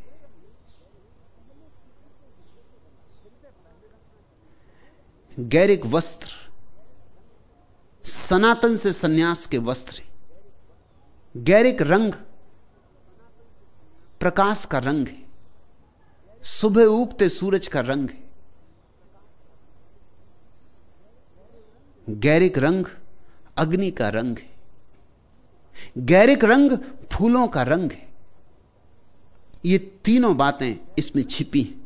गैरिक वस्त्र सनातन से सन्यास के वस्त्र गैरिक रंग, प्रकाश का रंग है। सुबह उगते सूरज का रंग है। गैरिक रंग, अग्नि का रंग है। गैरिक रंग, फूलों का रंग है। ये तीनों बातें इसमें छिपी हैं।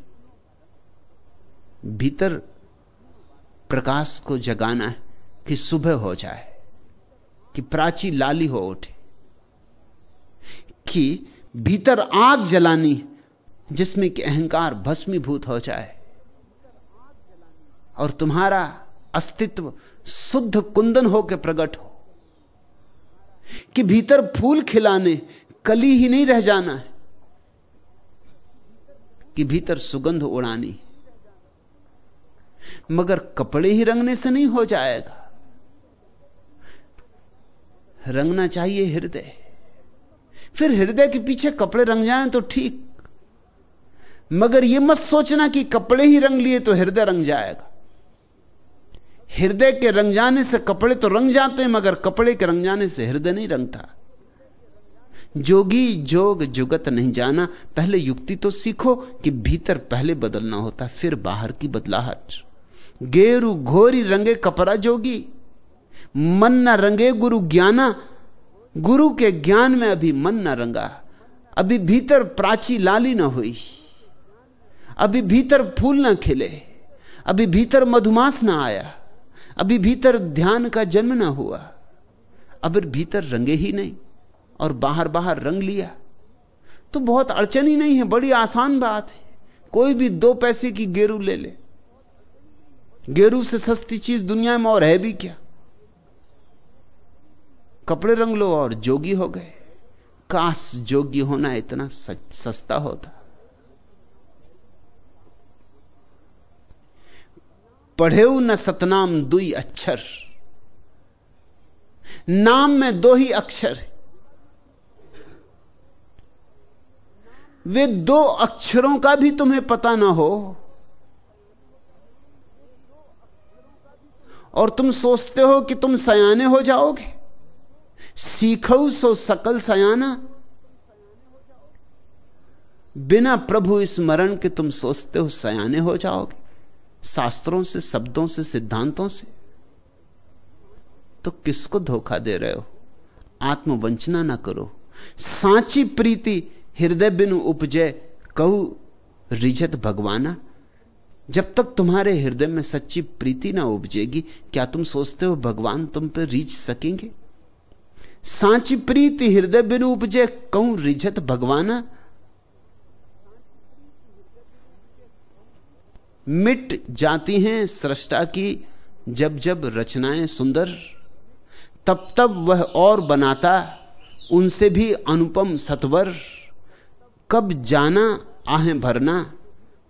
भीतर प्रकाश को जगाना है। कि सुबह हो जाए, कि प्राची लाली हो उठे, कि भीतर आग जलानी, जिसमें कि अहंकार भस्मीभूत हो जाए, और तुम्हारा अस्तित्व शुद्ध कुंदन होकर प्रकट हो, कि भीतर फूल खिलाने, कली ही नहीं रह जाना है, कि भीतर सुगंध उड़ानी, मगर कपड़े ही रंगने से नहीं हो जाएगा। रंगना चाहिए हृदय। फिर हृदय के पीछे कपड़े रंग जाएँ तो ठीक। मगर यह मत सोचना कि कपड़े ही रंग लिए तो हृदय रंग जाएगा। हृदय के रंग जाने से कपड़े तो रंग जाते हैं, मगर कपड़े के रंग जाने से हृदय नहीं रंगता। जोगी जोग जुगत नहीं जाना। पहले युक्ति तो सीखो कि भीतर पहले बदलना होता, फिर बाहर की बदलाहट। गेरु घोरी रंगे कपड़ा जोगी। मन न रंगे गुरु ज्ञाना, गुरु के ज्ञान में अभी मन न रंगा। अभी भीतर प्राची लाली ना हुई। अभी भीतर फूल ना खिले। अभी भीतर मधुमास ना आया। अभी भीतर ध्यान का जन्म ना हुआ। अभी भीतर रंगे ही नहीं और बाहर बाहर रंग लिया। तो बहुत अड़चन ही नहीं है, बड़ी आसान बात है। कोई भी दो पैसे की गेरू ले ले। गेरू से सस्ती चीज़ दुनिया में और है भी क्या? कपड़े रंग लो और जोगी हो गए। काश जोगी होना इतना सस्ता होता। पढ़े न सतनाम दुई अक्षर। नाम में दो ही अक्षर। वे दो अक्षरों का भी तुम्हें पता ना हो। और तुम सोचते हो कि तुम सयाने हो जाओगे। सीखो सो सकल सयाना। बिना प्रभु स्मरण के तुम सोचते हो सयाने हो जाओगे। शास्त्रों से, शब्दों से, सिद्धांतों से। तो किसको धोखा दे रहे हो? आत्मवंचना ना करो। सांची प्रीति, हृदय बिनु उपजय, कहू रिजत भगवाना। जब तक तुम्हारे हृदय में सच्ची प्रीति ना उपजेगी, क्या तुम सोचते हो भगवान तुम पर रीझ सकेंगे? सांची प्रीति हृदय बिनु उपजे कहूँ रिझत भगवाना। मिट जाती हैं सृष्टा की जब जब रचनाएँ सुंदर, तब तब वह और बनाता, उनसे भी अनुपम सत्वर। कब जाना, आहें भरना,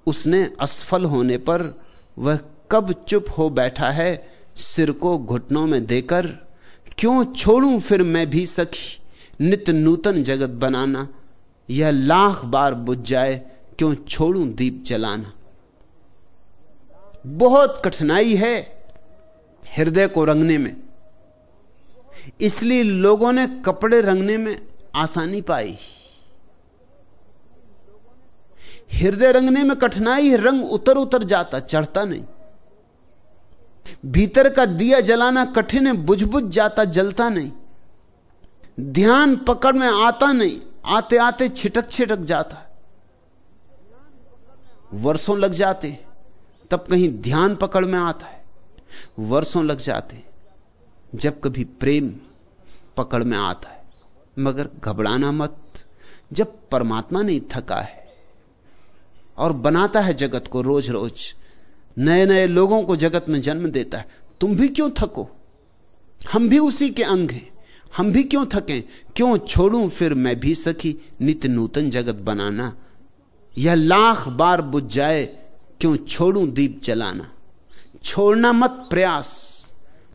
उसने असफल होने पर वह कब चुप हो बैठा है, सिर को घुटनों में देकर। क्यों छोड़ूं फिर मैं भी सखी? नित्य नूतन जगत बनाना। यह लाख बार बुझ जाए, क्यों छोड़ूं दीप जलाना? बहुत कठिनाई है हृदय को रंगने में। इसलिए लोगों ने कपड़े रंगने में आसानी पाई। हृदय रंगने में कठिनाई, रंग उतर उतर जाता, चढ़ता नहीं। भीतर का दिया जलाना कठिन है बुझ बुझ जाता, जलता नहीं। ध्यान पकड़ में आता नहीं आते आते छिटक छिटक जाता। वर्षों लग जाते, तब कहीं ध्यान पकड़ में आता है। वर्षों लग जाते, जब कभी प्रेम पकड़ में आता है। मगर घबराना मत, जब परमात्मा नहीं थका है, और बनाता है जगत को रोज रोज नए नए लोगों को जगत में जन्म देता है। तुम भी क्यों थको? हम भी उसी के अंग हैं। हम भी क्यों थकें? क्यों छोड़ूं फिर मैं भी सखी? नित्य नूतन जगत बनाना। यह लाख बार बुझ जाए, क्यों छोड़ूं दीप जलाना? छोड़ना मत प्रयास।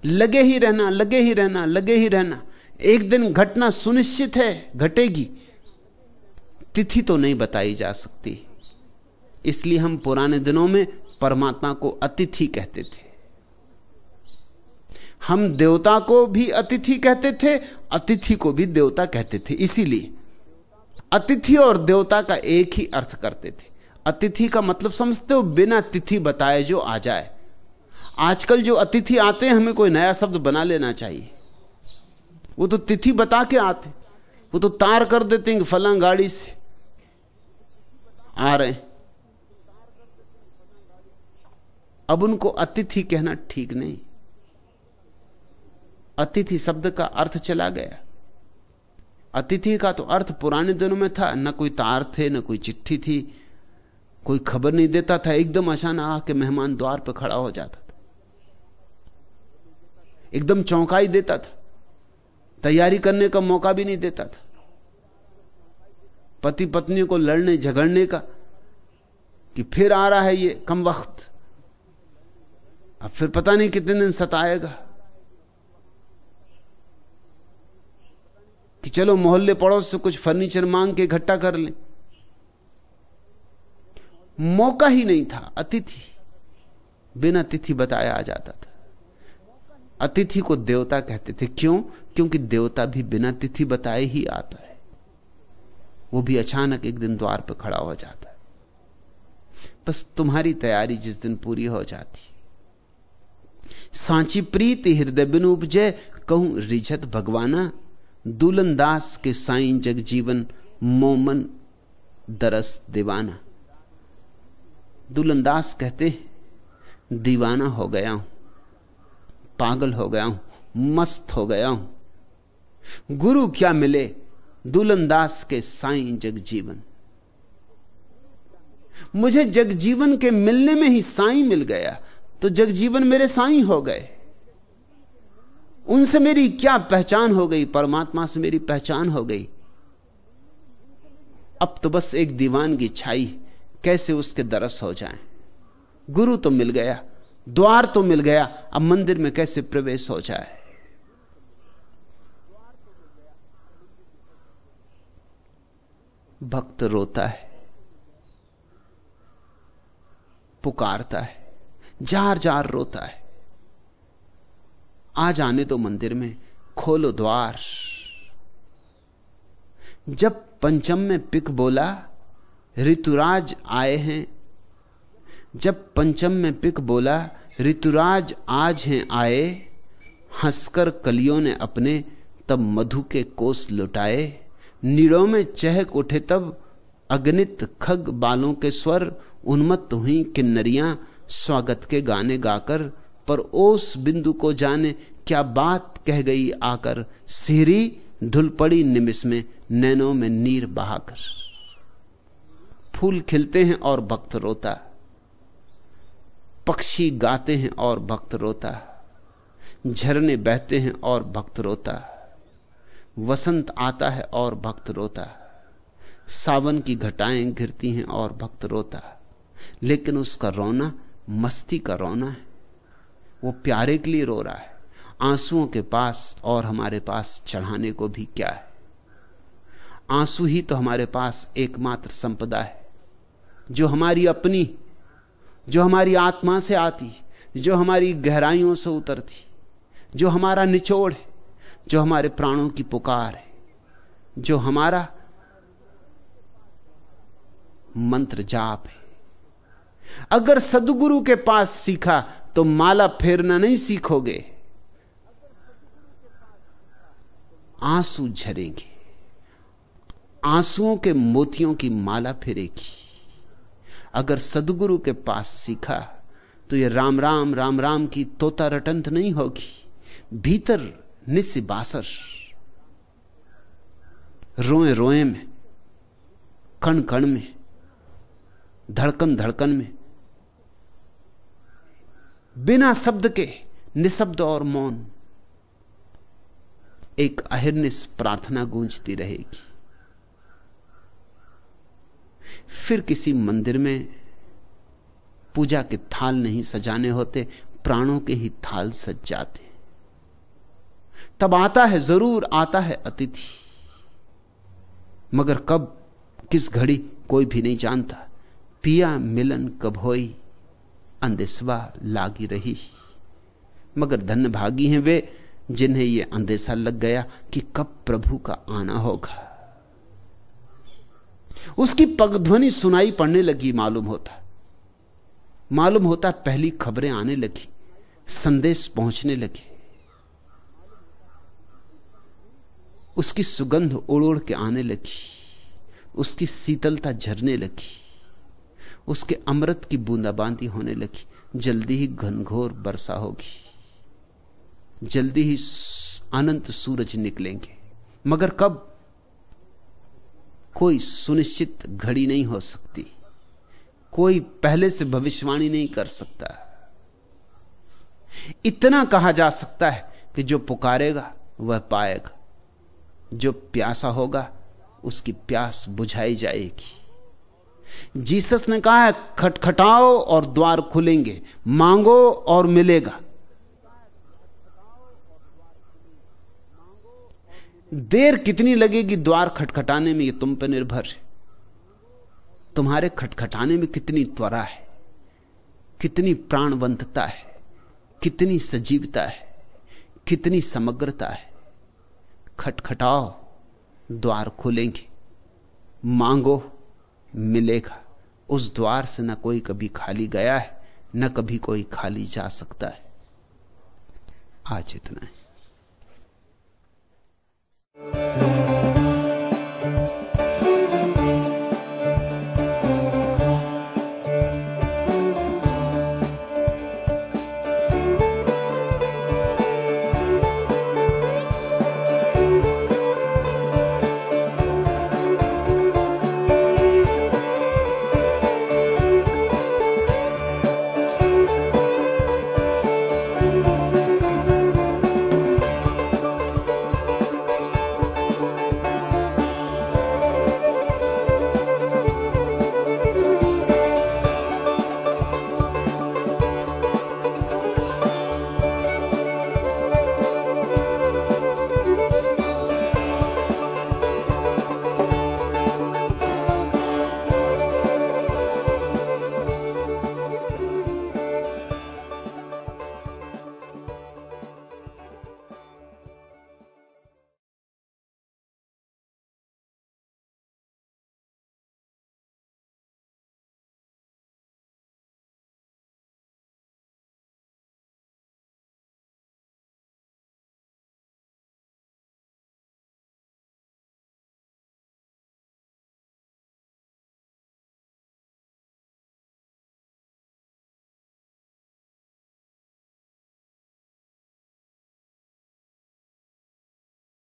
लगे ही रहना, लगे ही रहना, लगे ही रहना। एक दिन घटना सुनिश्चित है, घटेगी। तिथि तो नहीं बताई जा सकती। इसलिए हम पुराने दिनों में परमात्मा को अतिथि कहते थे। हम देवता को भी अतिथि कहते थे, अतिथि को भी देवता कहते थे। इसीलिए अतिथि और देवता का एक ही अर्थ करते थे। अतिथि का मतलब समझते हो, बिना तिथि बताए जो आ जाए। आजकल जो अतिथि आते हैं, हमें कोई नया शब्द बना लेना चाहिए। वो तो तिथि बता के आते वो तो तार कर देते हैं फला गाड़ी से आ रहे हैं। अब उनको अतिथि कहना ठीक नहीं। अतिथि शब्द का अर्थ चला गया। अतिथि का तो अर्थ पुराने दिनों में था। न कोई तार थे, न कोई चिट्ठी थी। कोई खबर नहीं देता था। एकदम अचानक आके मेहमान द्वार पर खड़ा हो जाता था। एकदम चौंकाई देता था। तैयारी करने का मौका भी नहीं देता था। पति पत्नी को लड़ने, झगड़ने का कि फिर आ रहा है ये कम वक्त। अब फिर पता नहीं कितने दिन सताएगा कि चलो मोहल्ले पड़ोस से कुछ फर्नीचर मांग के इकट्ठा कर लें। मौका ही नहीं था, अतिथि। बिना तिथि बताया आ जाता था। अतिथि को देवता कहते थे। क्यों? क्योंकि देवता भी बिना तिथि बताए ही आता है। वो भी अचानक एक दिन द्वार पर खड़ा हो जाता है। बस तुम्हारी तैयारी जिस दिन पूरी हो जाती सांची प्रीत हृदय बिन उपजय कहूँ, रिझत भगवाना दुलन दास के साईं जग जीवन, मोमन दरस दीवाना। दुलंदास कहते दीवाना हो गया हूँ, पागल हो गया हूँ, मस्त हो गया हूँ। गुरु क्या मिले दुलंदास के साईं जग जीवन। मुझे जगजीवन के मिलने में ही साईं मिल गया। तो जगजीवन मेरे साईं हो गए। उनसे मेरी क्या पहचान हो गई? परमात्मा से मेरी पहचान हो गई। अब तो बस एक दीवान की छाई, कैसे उसके दरस हो जाए? गुरु तो मिल गया, द्वार तो मिल गया, अब मंदिर में कैसे प्रवेश हो जाए? भक्त रोता है, पुकारता है। जार जार रोता है। आ जाने दो मंदिर में, खोलो द्वार। जब पंचम में पिक बोला, ऋतुराज आए हैं। जब पंचम में पिक बोला, ऋतुराज आज हैं आए। हंसकर कलियों ने अपने, तब मधु के कोस लुटाए। नीड़ों में चहक उठे तब अगणित खग बालों के स्वर, उन्मत्त हुई किन्नरियाँ। स्वागत के गाने गाकर, पर ओस बिंदु को जाने क्या बात कह गई आकर, सिहरी धुल पड़ी निमिष में नैनों में नीर बहाकर। फूल खिलते हैं और भक्त रोता, पक्षी गाते हैं और भक्त रोता, झरने बहते हैं और भक्त रोता, वसंत आता है और भक्त रोता, सावन की घटाएँ घिरती हैं और भक्त रोता, लेकिन उसका रोना मस्ती का रोना है। वो प्यारे के लिए रो रहा है। आंसुओं के पास और हमारे पास चढ़ाने को भी क्या है? आँसू ही तो हमारे पास एकमात्र संपदा है, जो हमारी अपनी, जो हमारी आत्मा से आती, जो हमारी गहराइयों से उतरती, जो हमारा निचोड़ है, जो हमारे प्राणों की पुकार है, जो हमारा मंत्र जाप है। अगर सदगुरु के पास सीखा तो माला फेरना नहीं सीखोगे। आँसू झरेंगे। आंसुओं के मोतियों की माला फेरेगी। अगर सदगुरु के पास सीखा तो यह राम राम राम राम की तोता रटंत नहीं होगी। भीतर निस्बासर रोए रोए में कण कण में धड़कन धड़कन में बिना शब्द के, निशब्द और मौन, एक अहिर्निश प्रार्थना गूंजती रहेगी। फिर किसी मंदिर में पूजा के थाल नहीं सजाने होते, प्राणों के ही थाल सज जाते। तब आता है, ज़रूर आता है अतिथि। मगर कब, किस घड़ी, कोई भी नहीं जानता। पिया मिलन कब होई? अंदेशवा लागी रही। मगर धन्य भागी हैं वे, जिन्हें यह अंदेशा लग गया कि कब प्रभु का आना होगा। उसकी पगध्वनि सुनाई पड़ने लगी, मालूम होता। मालूम होता पहली खबरें आने लगी, संदेश पहुँचने लगे। उसकी सुगंध उड़ उड़ के आने लगी, उसकी शीतलता झरने लगी। उसके अमृत की बूंदाबांदी होने लगी। जल्दी ही घनघोर वर्षा होगी। जल्दी ही अनंत सूरज निकलेंगे। मगर कब? कोई सुनिश्चित घड़ी नहीं हो सकती। कोई पहले से भविष्यवाणी नहीं कर सकता। इतना कहा जा सकता है कि जो पुकारेगा, वह पाएगा। जो प्यासा होगा, उसकी प्यास बुझाई जाएगी। जीसस ने कहा है, खटखटाओ और द्वार खुलेंगे, मांगो और मिलेगा। देर कितनी लगेगी द्वार खटखटाने में यह तुम पर निर्भर है। तुम्हारे खटखटाने में कितनी त्वरा है, कितनी प्राणवंतता है, कितनी सजीवता है, कितनी समग्रता है। खटखटाओ, द्वार खोलेंगे, मांगो मिलेगा। उस द्वार से न कोई कभी खाली गया है, न कभी कोई खाली जा सकता है। आज इतना है।